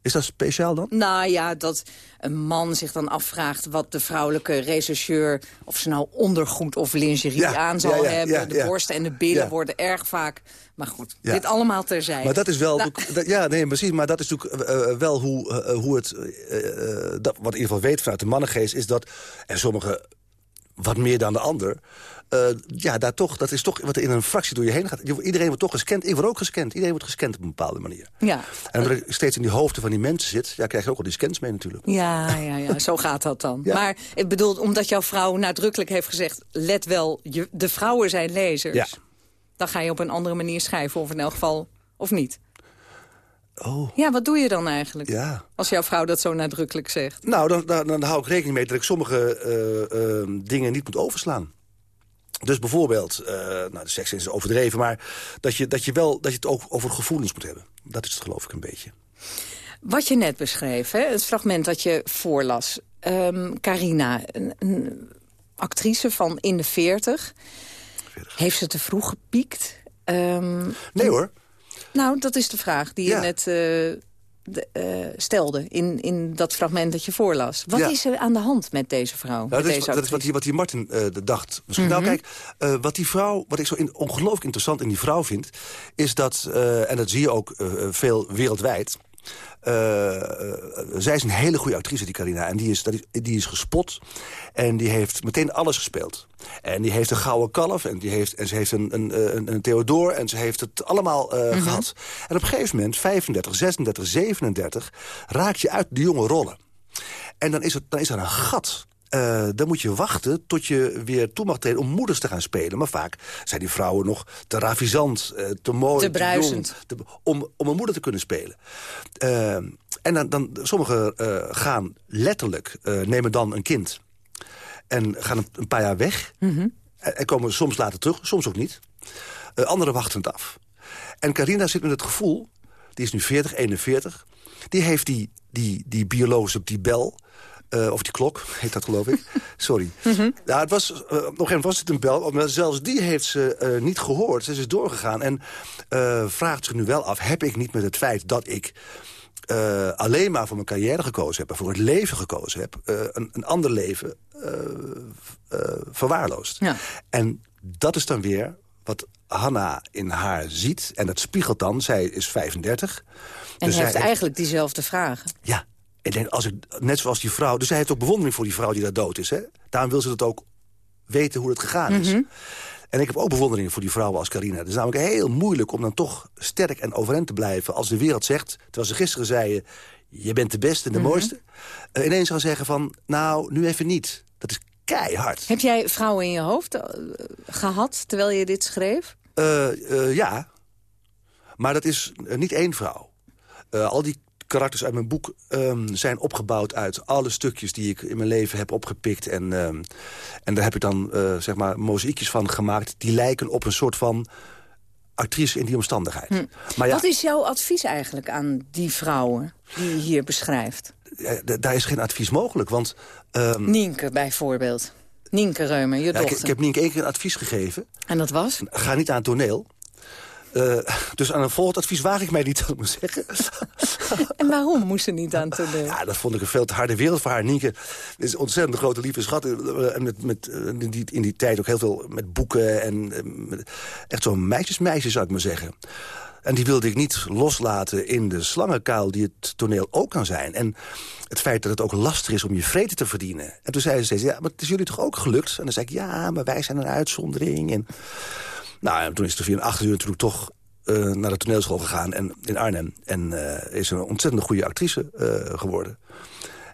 Is dat speciaal dan? Nou ja, dat een man zich dan afvraagt wat de vrouwelijke rechercheur... of ze nou ondergoed of lingerie aan zal hebben. de borsten en de billen worden erg vaak... Maar goed, dit allemaal terzijde. Maar dat is wel... Nou. ja, nee, precies. Maar dat is natuurlijk uh, wel hoe, uh, hoe het... Uh, dat, wat in ieder geval weet vanuit de mannengeest... is dat... en sommige wat meer dan de ander... Uh, ja, daar toch, dat is toch wat er in een fractie door je heen gaat. Iedereen wordt toch gescand. Ik word ook gescand. Iedereen wordt gescand op een bepaalde manier. Ja. En omdat ik steeds in die hoofden van die mensen zit... Ja, krijg je ook al die scans mee natuurlijk. Ja, ja, ja zo gaat dat dan. Maar ik bedoel, omdat jouw vrouw nadrukkelijk heeft gezegd... let wel, je, de vrouwen zijn lezers. Ja. Dan ga je op een andere manier schrijven, of in elk geval, of niet. Oh. Ja, wat doe je dan eigenlijk? Ja. Als jouw vrouw dat zo nadrukkelijk zegt. Nou, dan, dan, dan hou ik rekening mee dat ik sommige uh, uh, dingen niet moet overslaan. Dus bijvoorbeeld, uh, nou de seks is overdreven... maar dat je, dat, je wel, dat je het ook over gevoelens moet hebben. Dat is het geloof ik een beetje. Wat je net beschreef, hè, het fragment dat je voorlas. Um, Carina, een, een, actrice van in de 40. Heeft ze te vroeg gepiekt? Um, nee hoor. Nou, dat is de vraag die je net uh, de, uh, stelde in, in dat fragment dat je voorlas. Wat is er aan de hand met deze vrouw? Nou, dat, is, dat, is, wat, die, wat die Martin uh, dacht. Misschien. Nou, mhm. kijk, uh, wat die vrouw, wat ik zo in, ongelooflijk interessant in die vrouw vind... is dat, en dat zie je ook veel wereldwijd... Uh, zij is een hele goede actrice, die Carina. En die is, die is gespot. En die heeft meteen alles gespeeld. En die heeft een gouden kalf. En, die heeft, en ze heeft een, een, een, een Theodor. En ze heeft het allemaal uh, mm -hmm. gehad. En op een gegeven moment, 35, 36, 37... raak je uit de jonge rollen. En dan is, het, dan is er een gat uh, dan moet je wachten tot je weer toe mag treden om moeders te gaan spelen. Maar vaak zijn die vrouwen nog te ravissant, uh, te mooi, te, bruisend. Te jong, om, om een moeder te kunnen spelen. Uh, en dan, dan sommigen gaan letterlijk, nemen dan een kind... en gaan een, een paar jaar weg. Mm -hmm. en, komen soms later terug, soms ook niet. anderen wachten het af. En Carina zit met het gevoel, die is nu 40, 41... die heeft die, die, die biologische, die bel uh, of die klok, heet dat geloof ik. Sorry. Mm -hmm. ja, het was, uh, nog even was het een bel, maar zelfs die heeft ze uh, niet gehoord. Ze is doorgegaan en vraagt zich nu wel af... heb ik niet met het feit dat ik alleen maar voor mijn carrière gekozen heb... en voor het leven gekozen heb, een, een, ander leven verwaarloosd. Ja. En dat is dan weer wat Hanna in haar ziet. En dat spiegelt dan, zij is 35. En dus heeft eigenlijk diezelfde vragen. Ja, ik denk, als ik, net zoals die vrouw... Dus zij heeft ook bewondering voor die vrouw die daar dood is. Hè? Daarom wil ze het ook weten hoe het gegaan is. Mm -hmm. En ik heb ook bewondering voor die vrouwen als Carina. Het is namelijk heel moeilijk om dan toch sterk en overeind te blijven... als de wereld zegt, terwijl ze gisteren zeiden... je bent de beste en de mm -hmm. mooiste. Uh, ineens gaan zeggen van, nou, nu even niet. Dat is keihard. Heb jij vrouwen in je hoofd uh, gehad terwijl je dit schreef? Uh, ja, maar dat is niet één vrouw. al die karakters uit mijn boek um, zijn opgebouwd uit alle stukjes die ik in mijn leven heb opgepikt. En, um, en daar heb ik dan uh, zeg maar mozaïekjes van gemaakt. Die lijken op een soort van actrice in die omstandigheid. Hm. Maar ja, Wat is jouw advies eigenlijk aan die vrouwen die je hier beschrijft? Daar is geen advies mogelijk, want... Um, Nienke bijvoorbeeld. Nienke Reumer, je ja, dochter. Ik, ik, heb Nienke één keer een advies gegeven. En dat was? Ga niet aan het toneel. Uh, dus aan een volgend advies waag ik mij niet, ik maar zeggen. en waarom moest ze niet aan toneel? Ja, dat vond ik een veel te harde wereld voor haar. Nienke is een ontzettend grote lieve schat. Eh, en met, met, in, die, in die tijd ook heel veel met boeken. En met, echt zo'n meisjesmeisje, zou ik maar zeggen. En die wilde ik niet loslaten in de slangenkuil die het toneel ook kan zijn. En het feit dat het ook lastig is om je vrede te verdienen. En toen zei ze steeds, ja, maar het is jullie toch ook gelukt? En dan zei ik, ja, maar wij zijn een uitzondering. En nou, en toen is er via een acht uur natuurlijk toch uh, naar de toneelschool gegaan en, in Arnhem. En uh, is een ontzettend goede actrice uh, geworden.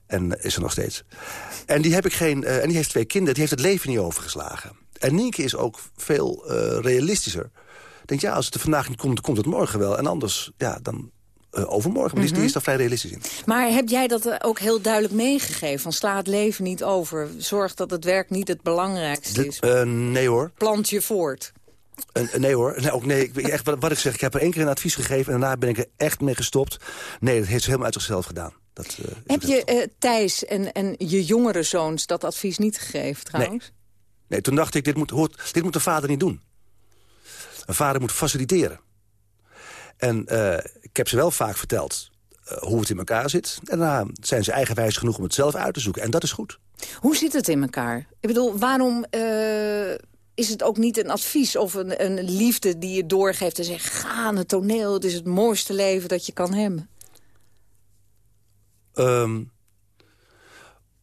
En is er nog steeds. En die, heb ik geen, en die heeft twee kinderen, die heeft het leven niet overgeslagen. En Nienke is ook veel realistischer. Denk ja, als het er vandaag niet komt, dan komt het morgen wel. En anders, ja, dan overmorgen. Maar die, die, is daar vrij realistisch in. Maar heb jij dat ook heel duidelijk meegegeven? Van sla het leven niet over. Zorg dat het werk niet het belangrijkste is. nee hoor. Plant je voort. Nee hoor, nee, ook, nee ik, echt, wat, wat, ik zeg, ik heb er één keer een advies gegeven... en daarna ben ik er echt mee gestopt. Nee, dat heeft ze helemaal uit zichzelf gedaan. Dat, uh, heb je uh, Thijs en, en je jongere zoons dat advies niet gegeven trouwens? Nee, nee toen dacht ik, dit moet, hoort, dit moet de vader niet doen. Een vader moet faciliteren. En uh, ik heb ze wel vaak verteld hoe het in elkaar zit. En daarna zijn ze eigenwijs genoeg om het zelf uit te zoeken. En dat is goed. Hoe zit het in elkaar? Ik bedoel, waarom is het ook niet een advies of een, een liefde die je doorgeeft... en zegt, ga aan het toneel, het is het mooiste leven dat je kan hebben? Um,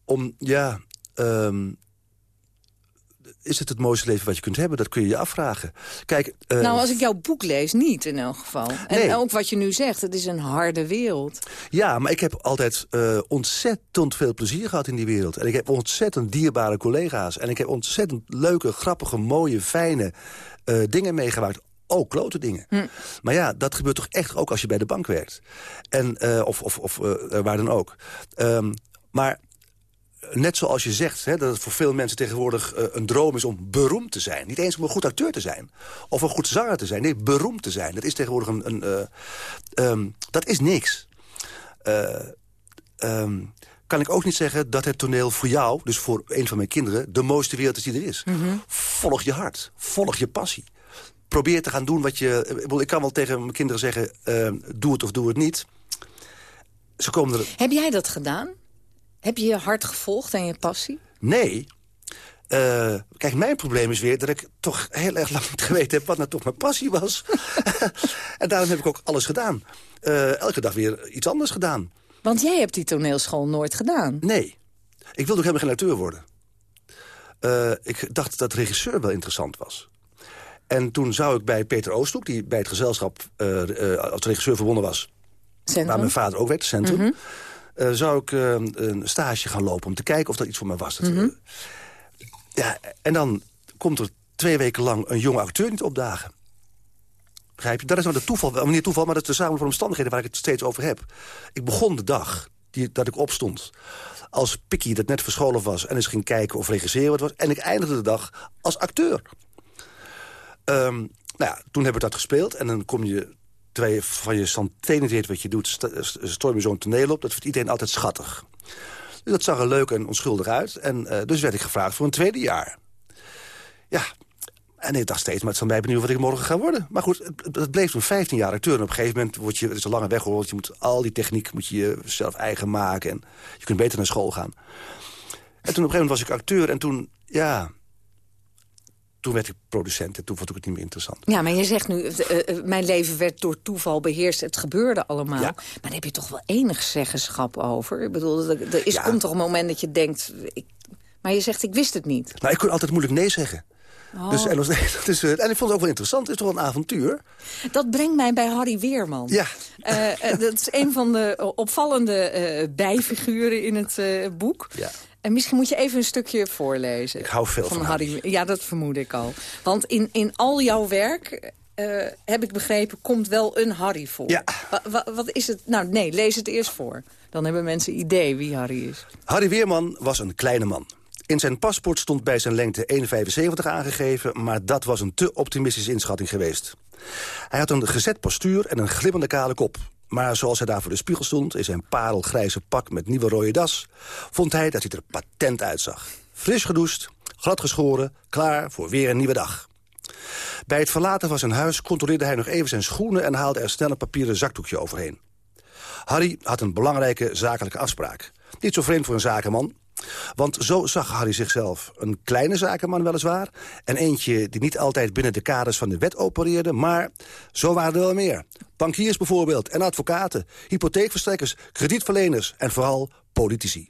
om, ja... Um, is het het mooiste leven wat je kunt hebben? Dat kun je je afvragen. Kijk, uh, nou, als ik jouw boek lees, niet in elk geval. En nee. ook wat je nu zegt, het is een harde wereld. Ja, maar ik heb altijd uh, ontzettend veel plezier gehad in die wereld. En ik heb ontzettend dierbare collega's. En ik heb ontzettend leuke, grappige, mooie, fijne uh, dingen meegemaakt ook klote dingen. Hm. Maar ja, dat gebeurt toch echt ook als je bij de bank werkt. En, of of, of waar dan ook. Um, maar net zoals je zegt, hè, dat het voor veel mensen tegenwoordig uh, een droom is om beroemd te zijn. Niet eens om een goed acteur te zijn. Of een goed zanger te zijn. Nee, beroemd te zijn. Dat is tegenwoordig een... een uh, um, dat is niks. Uh, um, kan ik ook niet zeggen dat het toneel voor jou, dus voor een van mijn kinderen... de mooiste wereld is die er is. Mm -hmm. Volg je hart. Volg je passie. Probeer te gaan doen wat je... Ik kan wel tegen mijn kinderen zeggen, uh, doe het of doe het niet. Ze komen er... Heb jij dat gedaan? Heb je je hart gevolgd en je passie? Nee. Uh, kijk, mijn probleem is weer dat ik toch heel erg lang niet geweten heb... wat nou toch mijn passie was. en daarom heb ik ook alles gedaan. Uh, elke dag weer iets anders gedaan. Want jij hebt die toneelschool nooit gedaan. Nee. Ik wilde ook helemaal geen acteur worden. Uh, ik dacht dat regisseur wel interessant was. En toen zou ik bij Peter Oosthoek, die bij het gezelschap als regisseur verbonden was... Centrum. waar mijn vader ook werkte, Centrum... Mm -hmm. Uh, zou ik uh, een stage gaan lopen om te kijken of dat iets voor me was. Mm -hmm. ja, en dan komt er twee weken lang een jonge acteur niet opdagen. Begrijp je? Dat is nou de toeval, wel niet toeval, maar dat is de samen van omstandigheden waar ik het steeds over heb. Ik begon de dag die, dat ik opstond als Pikkie dat net verscholen was... en eens ging kijken of regisseren wat was. En ik eindigde de dag als acteur. Um, nou ja, toen hebben we dat gespeeld. En dan kom je terwijl je van je santé weet wat je doet... storm je zo'n toneel op. Dat vindt iedereen altijd schattig. Dus dat zag er leuk en onschuldig uit. En uh, dus werd ik gevraagd voor een tweede jaar. Ja, en ik dacht steeds, maar het van mij benieuwd wat ik morgen ga worden. Maar goed, het, bleef toen 15 jaar acteur. En op een gegeven moment word je, het is een lange weg hoor, je moet al die techniek moet je jezelf eigen maken. En je kunt beter naar school gaan. En toen op een gegeven moment was ik acteur en toen, ja, toen werd ik producent en toen vond ik het niet meer interessant. Ja, maar je zegt nu, uh, mijn leven werd door toeval beheerst. Het gebeurde allemaal. Ja. Maar daar heb je toch wel enig zeggenschap over? Ik bedoel, er, is, ja. komt toch een moment dat je denkt... Ik, maar je zegt, ik wist het niet. Nou, ik kon altijd moeilijk nee zeggen. Oh. Dus, en, dus, en ik vond het ook wel interessant. Het is toch wel een avontuur? Dat brengt mij bij Harry Weerman. Ja. Uh, dat is een van de opvallende bijfiguren in het boek. Ja. En misschien moet je even een stukje voorlezen. Ik hou veel van, van Harry. Ja, dat vermoed ik al. Want in, in al jouw werk, uh, heb ik begrepen, komt wel een Harry voor. Ja. Wa, wa, wat is het? Nou, nee, lees het eerst voor. Dan hebben mensen idee wie Harry is. Harry Weerman was een kleine man. In zijn paspoort stond bij zijn lengte 1,75 aangegeven... maar dat was een te optimistische inschatting geweest. Hij had een gezet postuur en een glimmende kale kop. Maar zoals hij daar voor de spiegel stond... in zijn parelgrijze pak met nieuwe rode das... vond hij dat hij er patent uitzag. Fris gedoucht, glad geschoren, klaar voor weer een nieuwe dag. Bij het verlaten van zijn huis controleerde hij nog even zijn schoenen... en haalde er snel een papieren zakdoekje overheen. Harry had een belangrijke zakelijke afspraak. Niet zo vreemd voor een zakenman, want zo zag Harry zichzelf. Een kleine zakenman weliswaar. En eentje die niet altijd binnen de kaders van de wet opereerde. Maar zo waren er wel meer. Bankiers bijvoorbeeld en advocaten. Hypotheekverstrekkers, kredietverleners en vooral politici.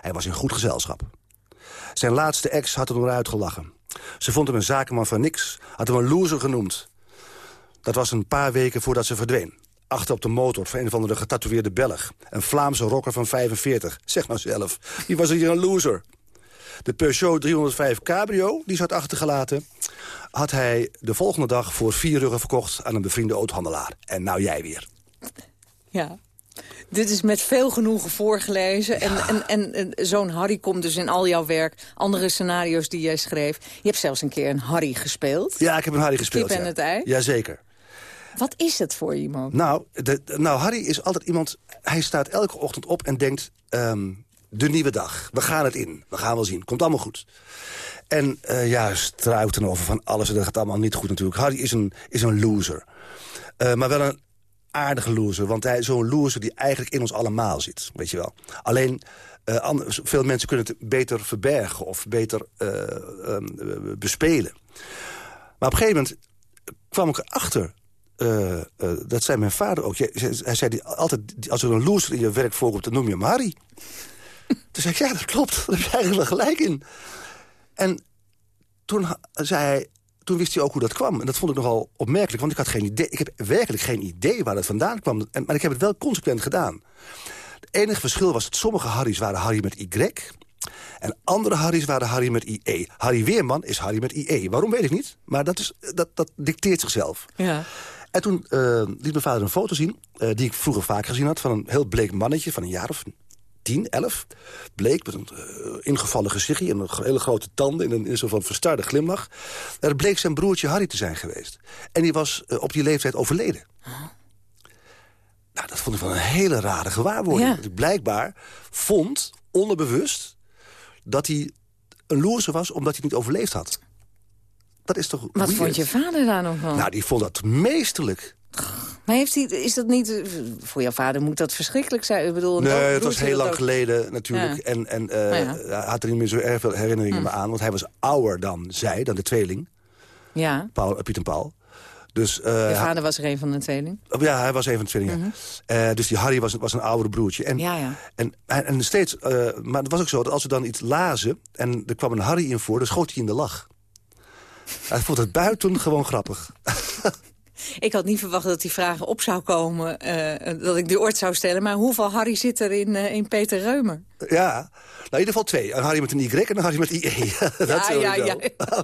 Hij was in goed gezelschap. Zijn laatste ex had hem eruit gelachen. Ze vond hem een zakenman van niks. Had hem een loser genoemd. Dat was een paar weken voordat ze verdween achter op de motor van een van de getatoeëerde Belg. Een Vlaamse rocker van 45. Zeg maar zelf. Die was hier een loser. De Peugeot 305 Cabrio, die ze had achtergelaten... had hij de volgende dag voor vier ruggen verkocht aan een bevriende autohandelaar. En nou jij weer. Ja. Dit is met veel genoegen voorgelezen. En, en, en, en zo'n Harry komt dus in al jouw werk. Andere scenario's die jij schreef. Je hebt zelfs een keer een Harry gespeeld. Ja, ik heb een Harry gespeeld. Kip en ja. het ei. Jazeker. Wat is het voor iemand? Nou, de, nou, Harry is altijd iemand... Hij staat elke ochtend op en denkt... ehm, de nieuwe dag, we gaan het in. We gaan wel zien, komt allemaal goed. En uh, ja, struiten over van alles. En dat gaat allemaal niet goed natuurlijk. Harry is een, is een loser. Uh, maar wel een aardige loser. Want hij is zo'n loser die eigenlijk in ons allemaal zit. Weet je wel. Alleen, anders, veel mensen kunnen het beter verbergen... of beter um, bespelen. Maar op een gegeven moment kwam ik erachter... Uh, uh, dat zei mijn vader ook. Hij zei die, altijd, als er een loser in je werk voorkomt, dan noem je hem Harry. Toen zei ik, ja, dat klopt. Daar heb je eigenlijk wel gelijk in. En toen, zei hij, toen wist hij ook hoe dat kwam. En dat vond ik nogal opmerkelijk, want ik had geen idee. Ik heb werkelijk geen idee waar het vandaan kwam. En, maar ik heb het wel consequent gedaan. Het enige verschil was dat sommige Harry's waren Harry met Y... En andere Harry's waren Harry met IE. Harry Weerman is Harry met IE. Waarom weet ik niet, maar dat, is, dat, dat dicteert zichzelf. Ja. En toen uh, liet mijn vader een foto zien, uh, die ik vroeger vaak gezien had... van een heel bleek mannetje van een jaar of tien, elf. Bleek, met een uh, ingevallen gezichtje en een hele grote tanden... in een, in soort van verstarde glimlach. Dat bleek zijn broertje Harry te zijn geweest. En die was op die leeftijd overleden. Nou, dat vond ik wel een hele rare gewaarwording. Ja. Blijkbaar vond, onderbewust, dat hij een loerse was... omdat hij niet overleefd had. Dat is toch Wat weird? vond je vader daar nog van? Nou, die vond dat meesterlijk. Maar heeft hij, is dat niet... Voor jouw vader moet dat verschrikkelijk zijn. Ik bedoel, nee, het was heel lang ook. geleden natuurlijk. Ja. En, en uh, Nou ja. had er niet meer zo erg veel herinneringen Hm. meer aan. Want hij was ouder dan zij, dan de tweeling. Ja, Paul, uh, Piet en Paul. Dus, uh, je vader was er een van de tweeling. Ja, hij was een van de tweelingen. Mhm. Uh, dus die Harry was, was een oudere broertje. En, Ja, ja. en, en, en steeds, uh, maar het was ook zo dat als we dan iets lazen... en er kwam een Harry in voor, dan schoot hij in de lach. Hij vond het buiten gewoon grappig. Ik had niet verwacht dat die vragen op zou komen, eh, dat ik die ooit zou stellen. Maar hoeveel Harry zit er in, eh, in Peter Reumer? Ja, nou in ieder geval twee. Een Harry met een Y en een Harry met IE. dat Ja, ja, sowieso.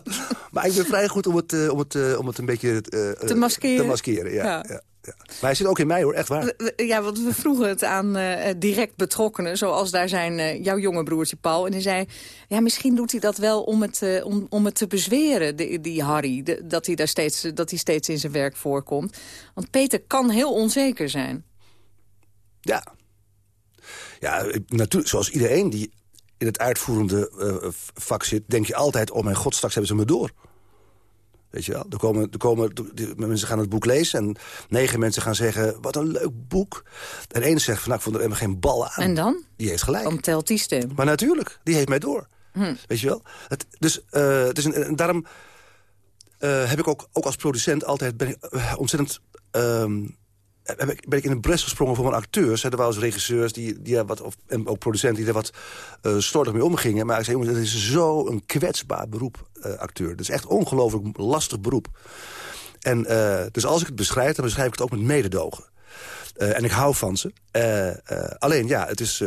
maar ik ben vrij goed om het, uh, om het, om het een beetje te maskeren. Te maskeren ja, Ja. Ja. Maar hij zit ook in mij hoor, echt waar. Ja, want we vroegen het aan eh, direct betrokkenen, zoals daar zijn eh, jouw jonge broertje Paul. En hij zei, ja, misschien doet hij dat wel om het, eh, om, om het te bezweren, die, die Harry. de- dat, hij daar steeds, dat hij steeds in zijn werk voorkomt. Want Peter kan heel onzeker zijn. Ja. Ja, natuurlijk, zoals iedereen die in het uitvoerende vak zit... denk je altijd, oh mijn god, straks hebben ze me door. Weet je wel? Er komen, er komen, mensen gaan het boek lezen en negen mensen gaan zeggen... wat een leuk boek. En één zegt, van, nou, ik vond er helemaal geen bal aan. En dan? Die heeft gelijk. Dan telt die stem. Maar natuurlijk, die heeft mij door. Hm. Weet je wel? Het, dus eh, het is een, en daarom eh, heb ik ook, ook als producent altijd ben ik, eh, ontzettend... ehm, ik, ben ik in een bres gesprongen voor mijn acteurs. Er waren dus regisseurs die, die wat, of, en ook producenten die er wat eh slordig mee omgingen. Maar ik zei, jongens, het is zo een kwetsbaar beroep, eh, acteur. Het is echt ongelooflijk lastig beroep. En eh, dus als ik het beschrijf, dan beschrijf ik het ook met mededogen. En ik hou van ze. Alleen, ja, het is...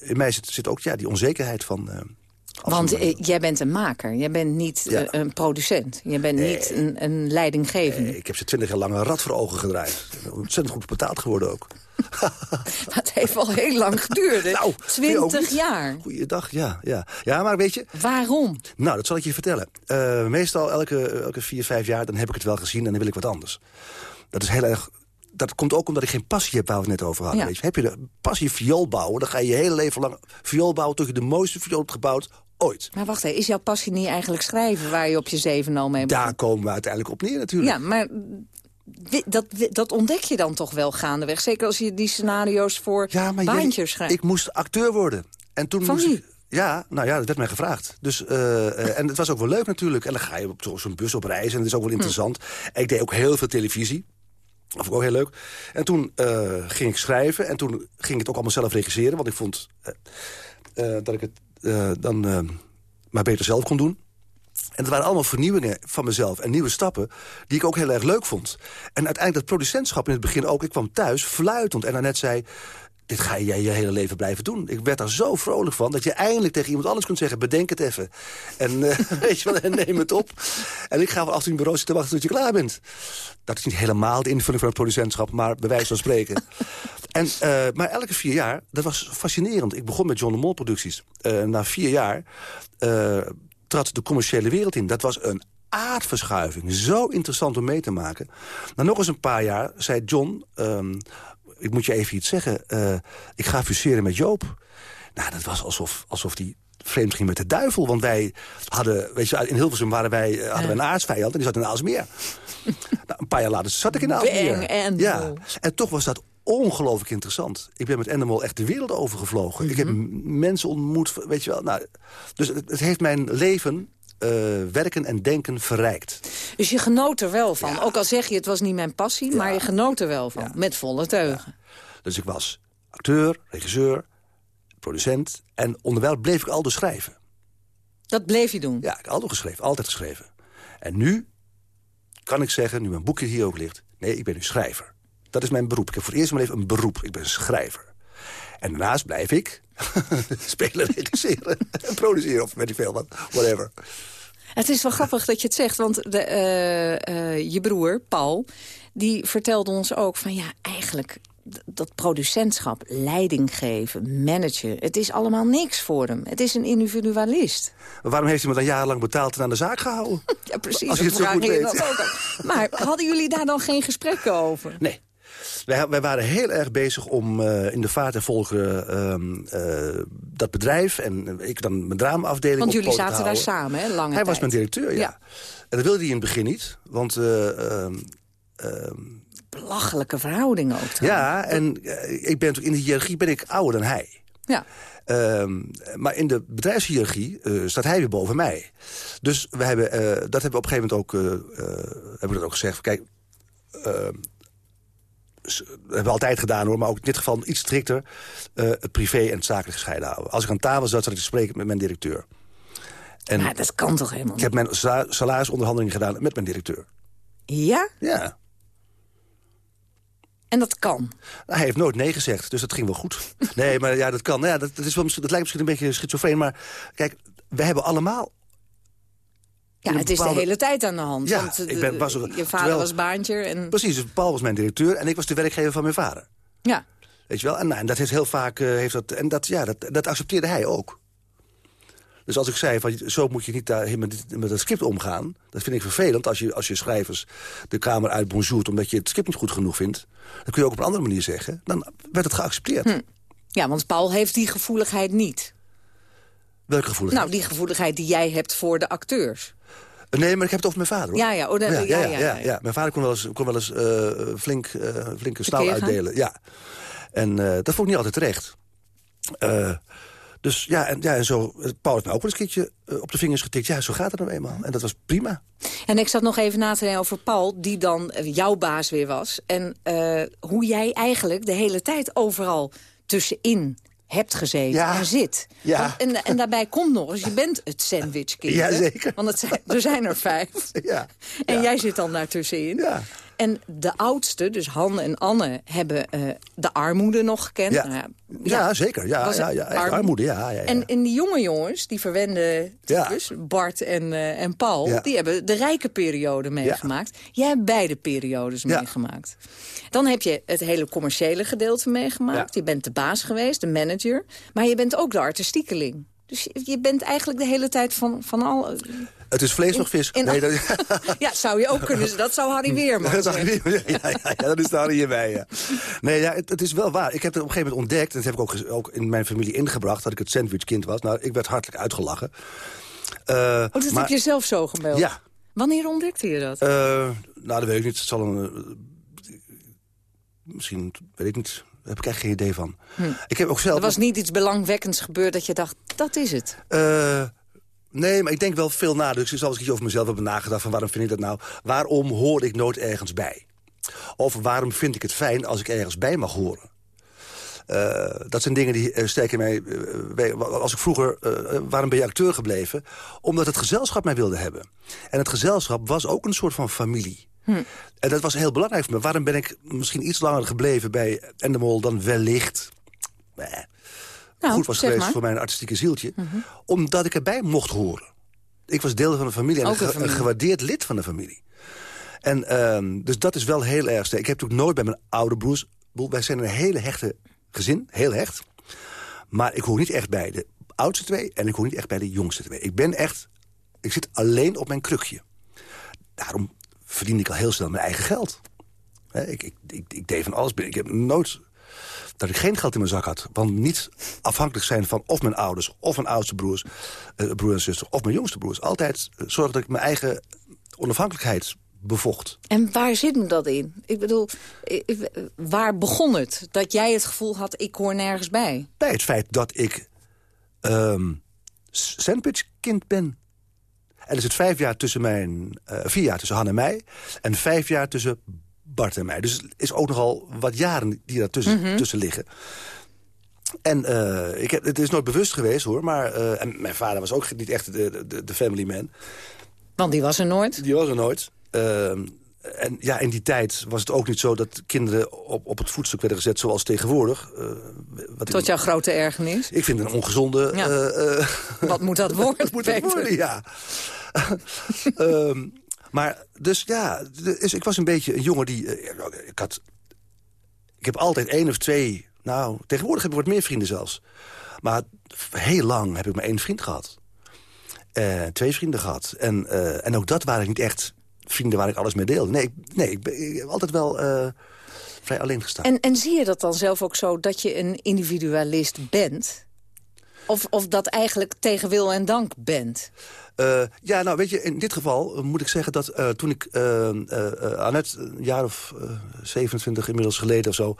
in mij zit, zit ook ja, die onzekerheid van... Want eh, jij bent een maker, jij bent niet Ja. eh, een producent. Je bent niet een, een leidinggevende. ik heb ze twintig jaar lang een rat voor ogen gedraaid. Ontzettend goed betaald geworden ook. Dat heeft al heel lang geduurd. Nou, Twintig jaar. Goeiedag, ja, ja. Ja, maar weet je... Waarom? Nou, dat zal ik je vertellen. Eh, meestal elke, elke vier, vijf jaar dan heb ik het wel gezien en dan wil ik wat anders. Dat is heel erg... Dat komt ook omdat ik geen passie heb, waar we het net over hadden. Ja. Weet je. Heb je de passie viool bouwen, dan ga je je hele leven lang viool bouwen... tot je de mooiste viool hebt gebouwd ooit. Maar wacht is jouw passie niet eigenlijk schrijven... waar je op je zeven al mee begon? Daar komen we uiteindelijk op neer natuurlijk. Ja, maar dat, dat ontdek je dan toch wel gaandeweg? Zeker als je die scenario's voor Ja, maar baantjes schrijft. Ik moest acteur worden. En toen Van moest wie? ik... Ja, nou ja, dat werd mij gevraagd. Dus, eh, eh, en het was ook wel leuk natuurlijk. En dan ga je op zo- zo'n bus op reis en dat is ook wel interessant. En ik deed ook heel veel televisie. Dat vond ik ook heel leuk. En toen eh, ging ik schrijven. En toen ging ik het ook allemaal zelf regisseren. Want ik vond dat ik het dan eh, maar beter zelf kon doen. En het waren allemaal vernieuwingen van mezelf en nieuwe stappen... die ik ook heel erg leuk vond. En uiteindelijk dat producentschap in het begin ook. Ik kwam thuis fluitend. En Annette zei dit ga je je hele leven blijven doen. Ik werd daar zo vrolijk van dat je eindelijk tegen iemand anders kunt zeggen... bedenk het even. En, uh, weet je wel, neem het op. En ik ga wel achter in bureau zitten wachten tot je klaar bent. Dat is niet helemaal de invulling van het producentschap... maar bij wijze van spreken. En, uh, maar elke vier jaar, dat was fascinerend. Ik begon met John de Mol producties. Uh, na vier jaar trad de commerciële wereld in. Dat was een aardverschuiving. Zo interessant om mee te maken. Na nog eens een paar jaar zei John... Um, ik moet je even iets zeggen. Uh, ik ga fuseren met Joop. Nou, dat was alsof, alsof die vreemd ging met de duivel. Want wij hadden, weet je, in Hilversum waren wij, uh, hadden ja. wij een aardsvijand en die zat in Aalsmeer. nou, een paar jaar later zat ik in Aalsmeer. En ja. En toch was dat ongelooflijk interessant. Ik ben met Animal echt de wereld overgevlogen. Mm -hmm. Ik heb Mhm. mensen ontmoet, weet je wel. Nou, dus het, het heeft mijn leven uh, werken en denken verrijkt. Dus je genoot er wel van. Ja. Ook al zeg je het was niet mijn passie, ja. maar je genoot er wel van. Ja. Met volle teugen. Dus ik was acteur, regisseur, producent. En onderwijl bleef ik altijd schrijven. Dat bleef je doen? Ja, ik altijd geschreven, altijd geschreven. En nu kan ik zeggen, nu mijn boekje hier ook ligt... nee, ik ben nu schrijver. Dat is mijn beroep. Ik heb voor het eerst in mijn leven een beroep. Ik ben schrijver. En daarnaast blijf ik spelen, regisseren en produceren. Of weet ik veel wat, whatever. Het is wel grappig dat je het zegt, want de, uh, uh, je broer, Paul... die vertelde ons ook van ja, eigenlijk dat producentschap, leiding geven, managen... het is allemaal niks voor hem. Het is een individualist. Maar waarom heeft hij me dan jarenlang betaald en aan de zaak gehouden? Ja, precies. Als je het zo goed weet. Dat ook. Maar hadden jullie daar dan geen gesprekken over? Nee. Wij, wij, waren heel erg bezig om uh, in de vaart en volgeren uh, uh, dat bedrijf. En ik dan mijn dramaafdeling Want jullie zaten daar samen, hè? Lange Hij tijd. was mijn directeur, ja. ja. En dat wilde hij in het begin niet. Want... ehm, Belachelijke verhouding ook. Dan. Ja, en ik ben in de hiërarchie ben ik ouder dan hij. Ja. Um, maar in de bedrijfshierarchie uh, staat hij weer boven mij. Dus we hebben, uh, dat hebben we op een gegeven moment ook, uh, hebben we dat ook gezegd. Kijk, ehm, hebben we altijd gedaan hoor, maar ook in dit geval iets strikter... Uh, het privé en het zakelijk gescheiden houden. Als ik aan tafel zat, zat ik te spreken met mijn directeur. En maar dat kan toch helemaal Ik heb mijn salarisonderhandeling gedaan met mijn directeur. Ja? Ja. En dat kan? Hij heeft nooit nee gezegd, dus dat ging wel goed. Nee, maar ja, dat kan. Ja, dat, dat, is wel, dat lijkt misschien een beetje schizofreen, maar kijk, we hebben allemaal ja, het bepaalde... is de hele tijd aan de hand. Ja, want ik ben, was, je vader terwijl, was baantje. En... Precies, dus Paul was mijn directeur en ik was de werkgever van mijn vader. Ja. Weet je wel? En, nou, en dat heeft heel vaak... Uh, heeft dat, en dat, ja, dat, dat accepteerde hij ook. Dus als ik zei, van, zo moet je niet daar met, met het script omgaan... dat vind ik vervelend als je, als je schrijvers de kamer uit bonjourt... omdat je het script niet goed genoeg vindt. Dat kun je ook op een andere manier zeggen. Dan werd het geaccepteerd. Hm. Ja, want Paul heeft die gevoeligheid niet. Welke gevoeligheid? Nou, die gevoeligheid die jij hebt voor de acteurs. Nee, maar ik heb het over mijn vader. Hoor. Ja, ja, oh, dat, ja, ja, ja, ja. Mijn vader kon wel eens, kon wel eens uh, flink, uh, flinke snauw uitdelen. Ja. En uh, dat vond ik niet altijd terecht. dus ja, en, ja, en zo... Paul heeft me ook wel eens een keertje op de vingers getikt. Ja, zo gaat het nou eenmaal. En dat was prima. En ik zat nog even na te denken over Paul, die dan jouw baas weer was. En hoe jij eigenlijk de hele tijd overal tussenin hebt gezeten ja. en zit. Ja. Want, en, en daarbij komt nog eens, je bent het sandwichkind. Ja, zeker. Want het zijn, er zijn er vijf. Ja. En ja. jij zit dan daartussenin. Ja. En de oudste, dus Han en Anne, hebben uh, de armoede nog gekend. Ja, nou, ja zeker. Ja, ja, ja, armoede. armoede ja, ja, En, en die jonge jongens, die verwende types, Bart en, uh, en Paul... die hebben de rijke periode meegemaakt. Jij hebt beide periodes meegemaakt. Dan heb je het hele commerciële gedeelte meegemaakt. Je bent de baas geweest, de manager. Maar je bent ook de artistiekeling. Dus je bent eigenlijk de hele tijd van, van al... Het is vlees nog vis. In, nee, dat... ja, zou je ook kunnen. Dat zou Harry Weerman dat Harry, ja, ja, ja, ja, dat is Harry hierbij. Ja. Nee, ja, het, het, is wel waar. Ik heb het op een gegeven moment ontdekt... en dat heb ik ook, ook in mijn familie ingebracht... dat ik het sandwichkind was. Nou, ik werd hartelijk uitgelachen. Uh, oh, dat maar, heb je zelf zo gemeld? Ja. Wanneer ontdekte je dat? Uh, nou, dat weet ik niet. Het zal een... Uh, misschien, weet ik niet... Daar heb ik echt geen idee van. Hm. Ik heb ook zelf... Er was niet iets belangwekkends gebeurd dat je dacht, dat is het? Uh, nee, maar ik denk wel veel na. Dus ik zal eens iets over mezelf hebben nagedacht. Van waarom vind ik dat nou? Waarom hoor ik nooit ergens bij? Of waarom vind ik het fijn als ik ergens bij mag horen? Uh, dat zijn dingen die uh, steken mij... Uh, als ik vroeger... waarom ben je acteur gebleven? Omdat het gezelschap mij wilde hebben. En het gezelschap was ook een soort van familie. Hm. En dat was heel belangrijk voor me. Waarom ben ik misschien iets langer gebleven bij Endemol dan wellicht nou, goed was geweest voor mijn artistieke zieltje. Mhm. Omdat ik erbij mocht horen. Ik was deel van de familie en een, gewaardeerd lid van de familie. En uh, dus dat is wel heel erg sterk. Ik heb natuurlijk nooit bij mijn oude broers... Wij zijn een hele hechte gezin, heel hecht. Maar ik hoor niet echt bij de oudste twee... en ik hoor niet echt bij de jongste twee. Ik ben echt... Ik zit alleen op mijn krukje. Daarom verdien ik al heel snel mijn eigen geld. ik, ik, ik, ik, deed van alles. Ik heb nooit dat ik geen geld in mijn zak had. Want niet afhankelijk zijn van of mijn ouders... of mijn oudste broers, uh, broer en zuster... of mijn jongste broers. Altijd zorg dat ik mijn eigen onafhankelijkheid bevocht. En waar zit me dat in? Ik bedoel, waar begon het? Dat jij het gevoel had, ik hoor nergens bij? Bij het feit dat ik um, sandwichkind ben. En er zit vijf jaar tussen mijn... Uh, vier jaar tussen Han en mij... en vijf jaar tussen Bart en mij. Dus is ook nogal wat jaren die daartussen mhm. tussen liggen. En uh, ik heb, het is nooit bewust geweest hoor. Maar, uh, en mijn vader was ook niet echt de, de, de family man. Want die was er nooit? Die was er nooit. Uh, en ja, in die tijd was het ook niet zo dat kinderen op, op het voetstuk werden gezet zoals tegenwoordig. Wat Tot jouw grote ergernis? Ik vind het een ongezonde... Ja. wat moet dat worden? wat moet dat worden, ja. Um, Maar dus ja, ik was een beetje een jongen die... Eh, ik, had, ik heb altijd één of twee... Nou, tegenwoordig heb ik wat meer vrienden zelfs. Maar heel lang heb ik maar één vriend gehad. Uh, twee vrienden gehad. En, uh, en ook dat waren niet echt vrienden waar ik alles mee deelde. Nee, nee ik, ben, ik heb altijd wel vrij alleen gestaan. En, en zie je dat dan zelf ook zo dat je een individualist bent? Of, of dat eigenlijk tegen wil en dank bent? Uh, ja, nou weet je, in dit geval uh, moet ik zeggen dat uh, toen ik Annette een jaar of 27 inmiddels geleden of zo...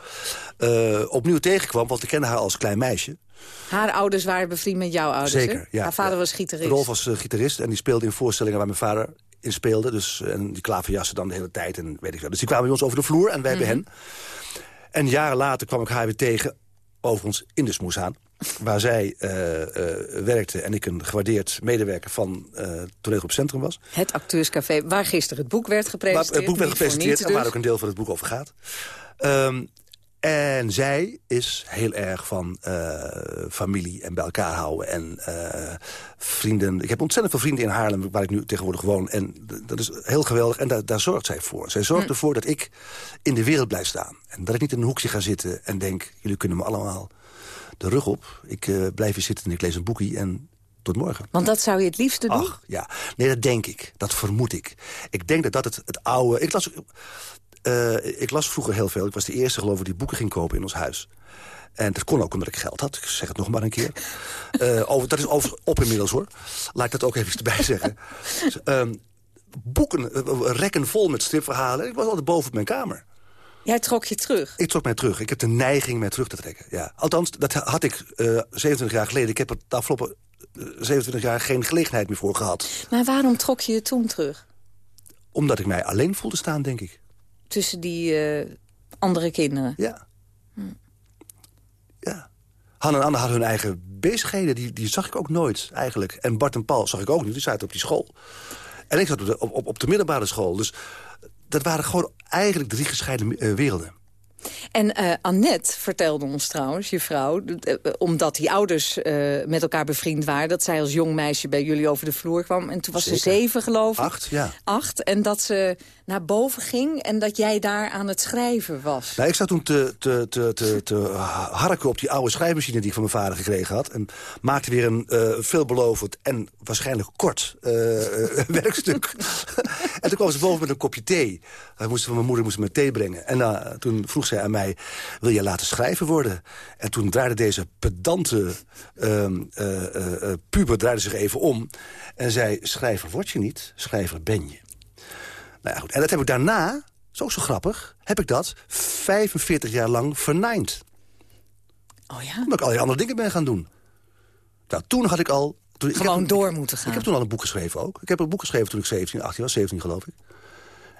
opnieuw tegenkwam, want ik kende haar als klein meisje. Haar ouders waren bevriend met jouw ouders, Zeker, ja. Haar vader was gitarist. Rolf was gitarist en die speelde in voorstellingen waar mijn vader in speelde. Dus, en die klaverjassen dan de hele tijd en weet ik wel. Dus die kwamen bij ons over de vloer en wij bij mhm. hen. En jaren later kwam ik haar weer tegen, overigens in de smoes aan waar zij uh, uh, werkte en ik een gewaardeerd medewerker van uh, Toneel op Centrum was. Het Acteurscafé, waar gisteren het boek werd gepresenteerd. Waar het boek werd gepresenteerd en waar ook een deel van het boek over gaat. Um, en zij is heel erg van uh, familie en bij elkaar houden. En uh, vrienden. Ik heb ontzettend veel vrienden in Haarlem, waar ik nu tegenwoordig woon. En dat is heel geweldig. En daar, daar zorgt zij voor. Zij zorgt hm. ervoor dat ik in de wereld blijf staan. En dat ik niet in een hoekje ga zitten en denk... jullie kunnen me allemaal de rug op. Ik uh, blijf hier zitten en ik lees een boekje en tot morgen. Want dat zou je het liefste doen? Ach, ja. Nee, dat denk ik. Dat vermoed ik. Ik denk dat dat het, het oude... Ik las, uh, ik las vroeger heel veel. Ik was de eerste geloof ik die boeken ging kopen in ons huis. En dat kon ook omdat ik geld had. Ik zeg het nog maar een keer. uh, over, dat is over, op inmiddels hoor. Laat ik dat ook even erbij zeggen. um, boeken, rekken vol met stripverhalen. Ik was altijd boven op mijn kamer. Jij trok je terug? Ik trok mij terug. Ik heb de neiging mij terug te trekken. Ja. Althans, dat had ik uh, eh, 27 jaar geleden. Ik heb er de afgelopen 27 eh, jaar geen gelegenheid meer voor gehad. Maar waarom trok je je toen terug? Omdat ik mij alleen voelde staan, denk ik. Tussen die uh, andere kinderen? Ja. Hm. Ja. Han en Anne hadden hun eigen bezigheden. Die, die zag ik ook nooit, eigenlijk. En Bart en Paul zag ik ook niet. Die zaten op die school. En ik zat op de, op, op de middelbare school. Dus dat waren gewoon eigenlijk drie gescheiden eh, werelden. En uh, Annette vertelde ons trouwens, je vrouw... Uh, omdat die ouders uh, met elkaar bevriend waren... dat zij als jong meisje bij jullie over de vloer kwam. En toen was ze zeven, geloof ik. Acht, ja. Acht. En dat ze naar boven ging en dat jij daar aan het schrijven was. Nou, ik zat toen te, te, te, te, te harken op die oude schrijfmachine die ik van mijn vader gekregen had. En maakte weer een uh, veelbelovend en waarschijnlijk kort werkstuk. en toen kwam ze boven met een kopje thee. Moest, mijn moeder moest me thee brengen. En toen vroeg zij aan mij, wil je laten schrijven worden? En toen draaide deze pedante ehm, puber draaide zich even om. En zei, schrijver word je niet, schrijver ben je. Nou ja, goed. En dat heb ik daarna, zo is ook zo grappig... heb ik dat 45 jaar lang verneind. Oh ja? Omdat ik al die andere dingen ben gaan doen. Nou, toen had ik al... Toen, Gewoon door moeten gaan. Ik heb toen al een boek geschreven ook. Ik heb een boek geschreven toen ik 17, 18 was, 17 geloof ik.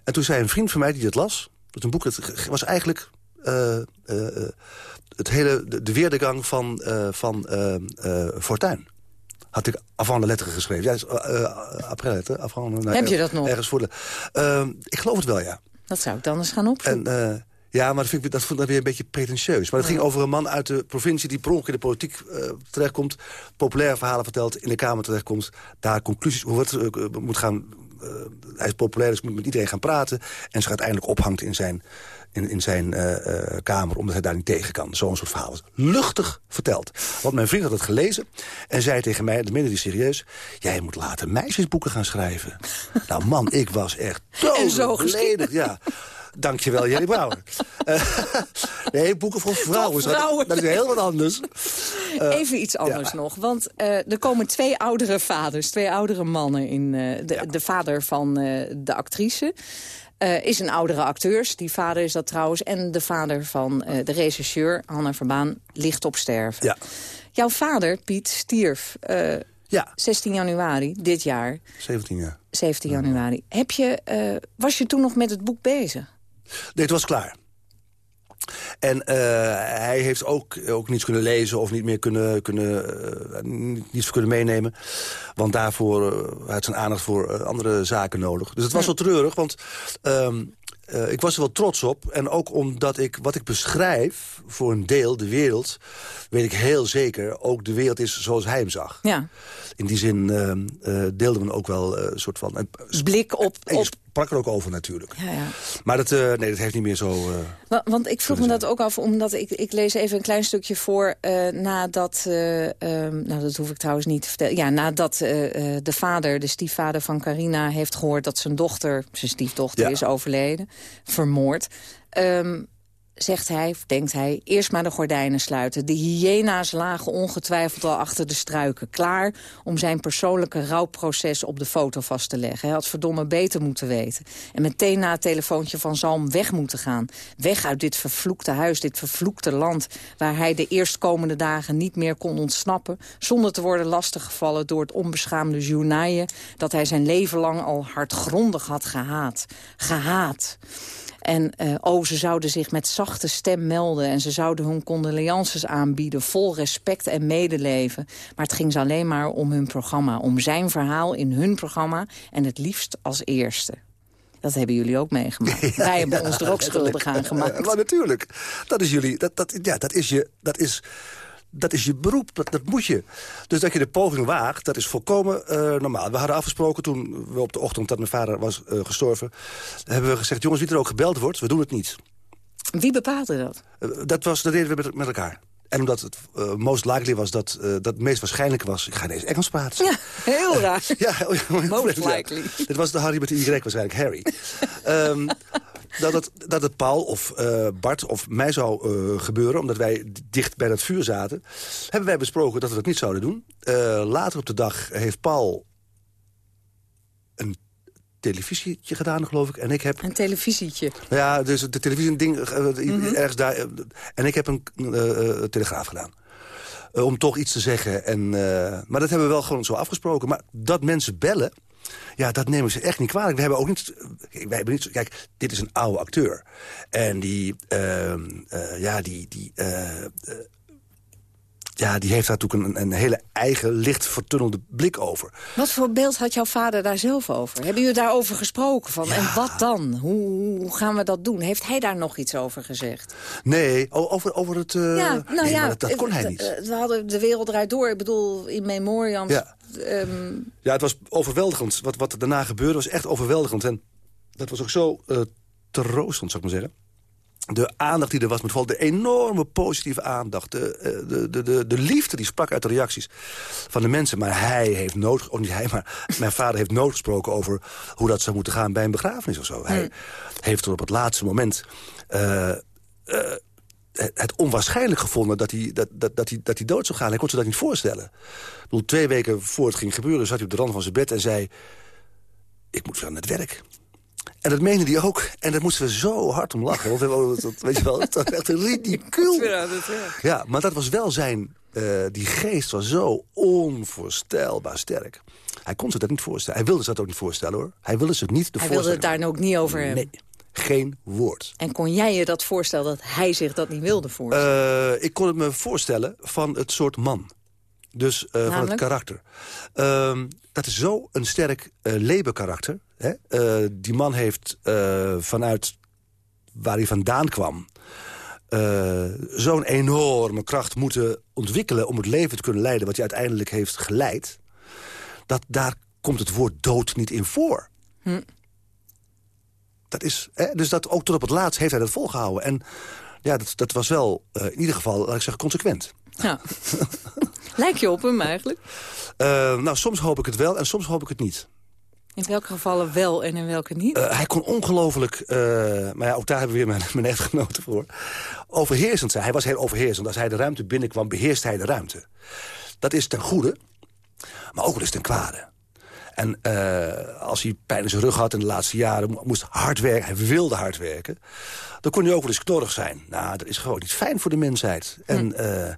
En toen zei een vriend van mij die het las... Dat een boek het was eigenlijk uh, uh, het hele, de, de weerdegang van, uh, van Fortuin had ik avant de letteren geschreven. Ja, uh, après Avant, Heb je dat nog? Ergens voor de... Uh, ik geloof het wel, ja. Dat zou ik dan eens gaan opzoeken. En uh, Ja, maar dat, vind ik, dat vond ik weer een beetje pretentieus. Maar het ging over een man uit de provincie die per ongeluk in de politiek uh, terechtkomt. Populaire verhalen vertelt, in de Kamer terechtkomt. Daar conclusies over uh, moet gaan... Uh, hij is populair, dus moet met iedereen gaan praten. En zich uiteindelijk ophangt in zijn, in, in zijn kamer, omdat hij daar niet tegen kan. Zo'n soort verhaal. Luchtig verteld. Want mijn vriend had het gelezen en zei tegen mij, de minder die serieus... jij moet later meisjesboeken gaan schrijven. nou man, ik was echt dood Ja. Dankjewel, Jelly Brouwer. Uh, nee, boeken voor vrouwen. vrouwen. Dat, is heel wat anders. Uh, Even iets anders nog. Want uh, er komen twee oudere vaders, twee oudere mannen. in de, ja. de, vader van de actrice. is een oudere acteur. Die vader is dat trouwens. En de vader van de regisseur, Hanna Verbaan, ligt op sterven. Ja. Jouw vader, Piet, stierf ja. 16 januari dit jaar. 17 jaar. 17 januari. Heb je, was je toen nog met het boek bezig? Het was klaar. En uh, hij heeft ook, ook niets kunnen lezen of niet meer kunnen, kunnen, uh, niets kunnen meenemen. Want daarvoor uh, had zijn aandacht voor andere zaken nodig. Dus het was wel treurig, want um, uh, ik was er wel trots op. En ook omdat ik wat ik beschrijf, voor een deel, de wereld... weet ik heel zeker, ook de wereld is zoals hij hem zag. Ja. In die zin uh, deelden we ook wel een soort van... Blik op... op sprak er ook over natuurlijk. Ja, ja. Maar dat, uh, nee, dat heeft niet meer zo... Uh, want ik vroeg me dat ook af, omdat ik, ik lees even een klein stukje voor... Uh, nadat, um, nou dat hoef ik trouwens niet te vertellen... ja, nadat de vader, de stiefvader van Carina heeft gehoord... dat zijn dochter, zijn stiefdochter, ja. is overleden, vermoord... Um, zegt hij, denkt hij, eerst maar de gordijnen sluiten. De hyena's lagen ongetwijfeld al achter de struiken. Klaar om zijn persoonlijke rouwproces op de foto vast te leggen. Hij had verdomme beter moeten weten. En meteen na het telefoontje van Zalm weg moeten gaan. Weg uit dit vervloekte huis, dit vervloekte land... waar hij de eerstkomende dagen niet meer kon ontsnappen... zonder te worden lastiggevallen door het onbeschaamde journaille... dat hij zijn leven lang al hardgrondig had gehaat. Gehaat. En uh, oh, ze zouden zich met zachte stem melden... en ze zouden hun condolences aanbieden, vol respect en medeleven. Maar het ging ze alleen maar om hun programma. Om zijn verhaal in hun programma en het liefst als eerste. Dat hebben jullie ook meegemaakt. Ja, Wij hebben ja, ons er ook schuldig aan gemaakt. maar natuurlijk. Dat is jullie. Dat, dat, ja, dat is je. Dat is dat is je beroep, dat, dat moet je. Dus dat je de poging waagt, dat is volkomen uh, normaal. We hadden afgesproken toen we op de ochtend dat mijn vader was uh, gestorven... hebben we gezegd, jongens, wie er ook gebeld wordt, we doen het niet. Wie bepaalde dat? Uh, dat, was, dat deden we met, met elkaar. En omdat het uh, most likely was dat uh, dat het meest waarschijnlijk was... ik ga ineens Engels praten. Ja, heel raar. ja, most likely. Dit was de Harry met de Y waarschijnlijk, Harry. um, dat, het, dat het Paul of uh, Bart of mij zou uh, gebeuren... omdat wij dicht bij dat vuur zaten... hebben wij besproken dat we dat niet zouden doen. Uh, later op de dag heeft Paul een televisietje gedaan, geloof ik. En ik heb... Een televisietje? Ja, dus de televisie ding mm -hmm. ergens daar. En ik heb een telegraaf gedaan. Om toch iets te zeggen. En, maar dat hebben we wel gewoon zo afgesproken. Maar dat mensen bellen, ja, dat nemen ze echt niet kwalijk. We hebben ook niet... Wij hebben niet kijk, dit is een oude acteur. En die... Uh, ja, die... die ja, die heeft daar natuurlijk een, een, hele eigen, licht vertunnelde blik over. Wat voor beeld had jouw vader daar zelf over? Hebben jullie daarover gesproken? Van, ja. En wat dan? Hoe, hoe, gaan we dat doen? Heeft hij daar nog iets over gezegd? Nee, over, over het... Uh... Ja, nou nee, ja, dat, dat, kon hij niet. We hadden de wereld eruit door. Ik bedoel, in memoriam... Ja. Um... ja, het was overweldigend. Wat, wat daarna gebeurde was echt overweldigend. En dat was ook zo uh, troostend, zou ik maar zeggen de aandacht die er was, met vooral de enorme positieve aandacht... De, de, de, de, de liefde die sprak uit de reacties van de mensen. Maar hij heeft nood... Niet hij, maar mijn vader heeft nood gesproken over... hoe dat zou moeten gaan bij een begrafenis of zo. Hij Hmm. heeft er op het laatste moment... Uh, uh, het onwaarschijnlijk gevonden dat hij, dat, dat, dat, hij, dat hij dood zou gaan. Hij kon zich dat niet voorstellen. Ik bedoel, twee weken voor het ging gebeuren... zat hij op de rand van zijn bed en zei... ik moet weer aan het werk. En dat meende hij ook. En daar moesten we zo hard om lachen. Want we, dat, weet je wel, het was echt ridicuul. Ja, maar dat was wel zijn... Uh, die geest was zo onvoorstelbaar sterk. Hij kon zich dat niet voorstellen. Hij wilde zich dat ook niet voorstellen, hoor. Hij wilde zich niet de Hij wilde het daar ook niet over hebben. Nee, geen woord. En kon jij je dat voorstellen dat hij zich dat niet wilde voorstellen? Uh, ik kon het me voorstellen van het soort man. Dus uh, van het karakter. Uh, dat is zo een sterk uh, Leber-karakter. Uh, die man heeft vanuit waar hij vandaan kwam... Zo'n enorme kracht moeten ontwikkelen... om het leven te kunnen leiden wat hij uiteindelijk heeft geleid... dat daar komt het woord dood niet in voor. Hm. Dat is, hè, dus dat, ook tot op het laatst heeft hij dat volgehouden. En ja, dat, dat was wel in ieder geval, laat ik zeggen, consequent. Ja. Lijk je op hem eigenlijk? Uh, nou, soms hoop ik het wel en soms hoop ik het niet. In welke gevallen wel en in welke niet? Uh, hij kon ongelooflijk, uh, maar ja, ook daar hebben we weer mijn, mijn echtgenoten voor... overheersend zijn. Hij was heel overheersend. Als hij de ruimte binnenkwam, beheerst hij de ruimte. Dat is ten goede, maar ook wel eens ten kwade. En uh, als hij pijn in zijn rug had in de laatste jaren... moest hard werken, hij wilde hard werken... dan kon hij ook wel eens knorrig zijn. Nou, dat is gewoon niet fijn voor de mensheid. En uh,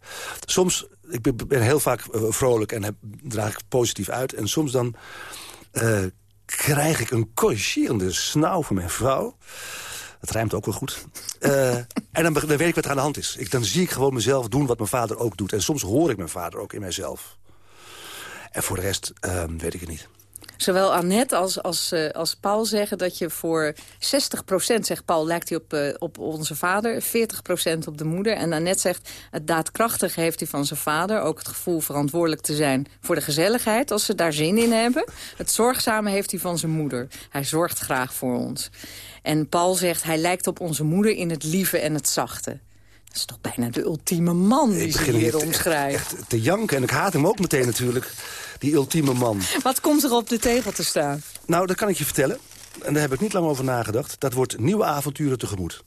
soms, ik ben, heel vaak uh, vrolijk en heb, draag ik positief uit... en soms dan krijg ik een corrigerende snauw van mijn vrouw... Dat rijmt ook wel goed. Uh, en dan, dan, weet ik wat er aan de hand is. Ik, dan zie ik gewoon mezelf doen wat mijn vader ook doet. En soms hoor ik mijn vader ook in mijzelf. En voor de rest uh, weet ik het niet. Zowel Annette als, als, uh, als Paul zeggen dat je voor 60% zegt Paul, lijkt hij op, uh, op onze vader. 40% op de moeder. En Annette zegt, het daadkrachtige heeft hij van zijn vader. Ook het gevoel verantwoordelijk te zijn voor de gezelligheid, als ze daar zin in hebben. Het zorgzame heeft hij van zijn moeder. Hij zorgt graag voor ons. En Paul zegt, hij lijkt op onze moeder in het lieve en het zachte. Dat is toch bijna de ultieme man die ze hier omschrijft. Echt te janken en ik haat hem ook meteen natuurlijk die ultieme man. Wat komt er op de tegel te staan? Nou, dat kan ik je vertellen. En daar heb ik niet lang over nagedacht. Dat wordt nieuwe avonturen tegemoet.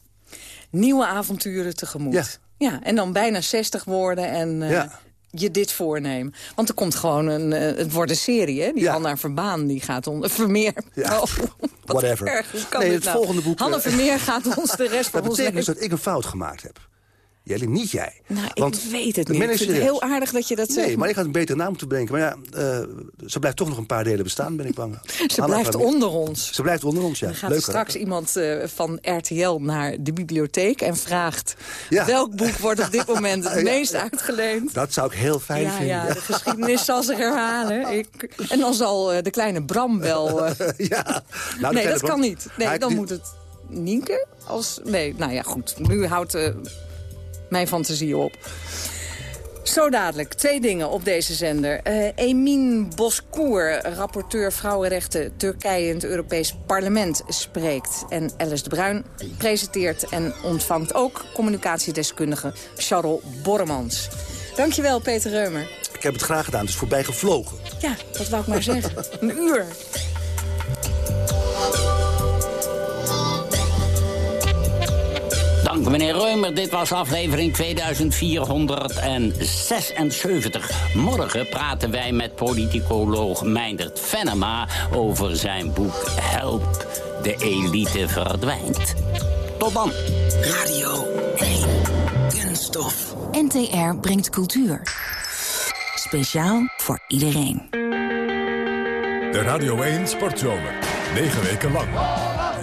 Nieuwe avonturen tegemoet. Ja. ja en dan bijna 60 woorden en uh, ja. je dit voornemen. Want er komt gewoon een... Uh, het wordt een serie, hè? Die ja. Hanna Verbaan, die gaat onder... Vermeer. Ja. Oh, Whatever. Erg. nee, het nou? volgende boek... Hanne Vermeer gaat ons de rest van ons. Dat betekent dus dat ik een fout gemaakt heb. Jelly, niet jij. Nou, Want ik weet het niet. Ik vind het heel aardig dat je dat nee, zegt. Nee, maar ik had een betere naam moeten bedenken. Maar ja, uh, ze blijft toch nog een paar delen bestaan, ben ik bang. ze blijft onder ons. Ze blijft onder ons, ja. Dan gaat straks hè? iemand uh, van RTL naar de bibliotheek en vraagt... Ja. welk boek wordt op dit moment het meest ja, uitgeleend? Dat zou ik heel fijn vinden. Ja, de geschiedenis zal zich herhalen. Ik, en dan zal uh, de kleine Bram wel... ja. Nou, nee, dat Bram, kan niet. Nee, dan die... moet het Nienke als... Nee, nou ja, goed. Nu houdt mijn fantasie op. Zo dadelijk, twee dingen op deze zender. Uh, Emin Boskoer, rapporteur Vrouwenrechten Turkije in het Europees Parlement, spreekt. En Alice de Bruin presenteert en ontvangt ook communicatiedeskundige Charles Borremans. Dankjewel, Peter Reumer. Ik heb het graag gedaan, het is voorbij gevlogen. Ja, dat wou ik maar zeggen. Een uur. Dank meneer Reumer, dit was aflevering 2476. Morgen praten wij met politicoloog Meindert Venema... over zijn boek Help, de elite verdwijnt. Tot dan. Radio 1, kunststof. NTR brengt cultuur. Speciaal voor iedereen. De Radio 1 Sportzomer. 9 weken lang.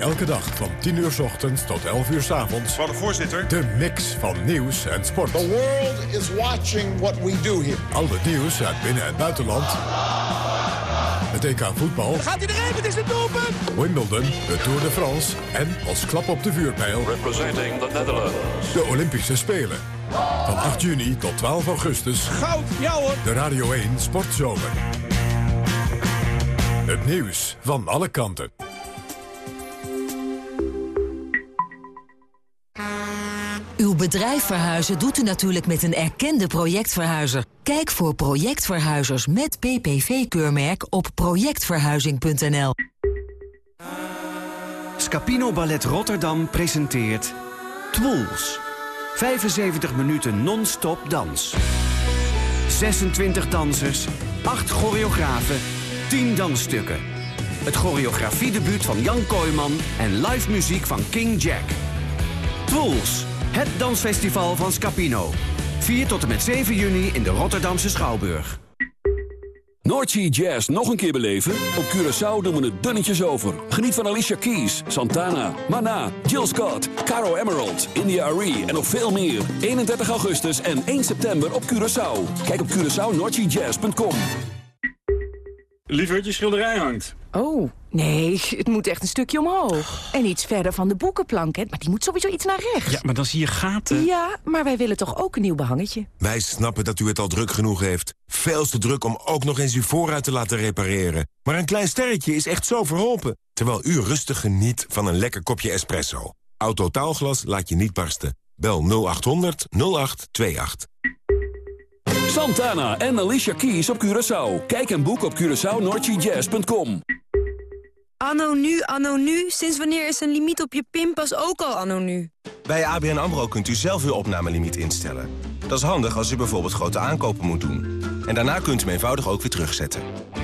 Elke dag van 10 uur s ochtends tot 11 uur s avonds. Van de voorzitter. De mix van nieuws en sport. The world is watching what we do here. Al het nieuws uit binnen- en buitenland. Het EK voetbal. Gaat hij erin? Het is de doelpunt! Wimbledon, de Tour de France. En als klap op de vuurpijl. Representing the Netherlands. De Olympische Spelen. Van 8 juni tot 12 augustus. Goud, ja hoor. De Radio 1 Sportzomer. Het nieuws van alle kanten. Uw bedrijf verhuizen doet u natuurlijk met een erkende projectverhuizer. Kijk voor projectverhuizers met PPV-keurmerk op projectverhuizing.nl. Scapino Ballet Rotterdam presenteert Twools. 75 minuten non-stop dans. 26 dansers, 8 choreografen, 10 dansstukken. Het choreografiedebuut van Jan Kooijman en live muziek van King Jack. Twools, het dansfestival van Scapino. 4 tot en met 7 juni in de Rotterdamse Schouwburg. Noordsea Jazz nog een keer beleven? Op Curaçao doen we het dunnetjes over. Geniet van Alicia Keys, Santana, Mana, Jill Scott, Caro Emerald, India Arie en nog veel meer. 31 augustus en 1 september op Curaçao. Kijk op CuraçaoNoordseaJazz.com. Lieverd, je schilderij hangt. Oh, Nee, het moet echt een stukje omhoog. En iets verder van de boekenplank, hè? maar die moet sowieso iets naar rechts. Ja, maar dan zie je gaten. Ja, maar wij willen toch ook een nieuw behangetje? Wij snappen dat u het al druk genoeg heeft. Veel te druk om ook nog eens uw voorruit te laten repareren. Maar een klein sterretje is echt zo verholpen. Terwijl u rustig geniet van een lekker kopje espresso. Autotaalglas laat je niet barsten. Bel 0800 0828. Santana en Alicia Keys op Curaçao. Kijk en boek op CuraçaoNordGJazz.com. Anno nu, anno nu. Sinds wanneer is een limiet op je pinpas ook al anno nu? Bij ABN AMRO kunt u zelf uw opnamelimiet instellen. Dat is handig als u bijvoorbeeld grote aankopen moet doen. En daarna kunt u hem eenvoudig ook weer terugzetten.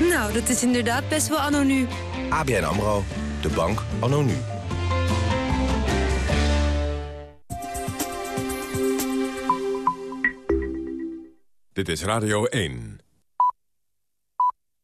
Nou, dat is inderdaad best wel anno nu. ABN AMRO. De bank anno nu. Dit is Radio 1.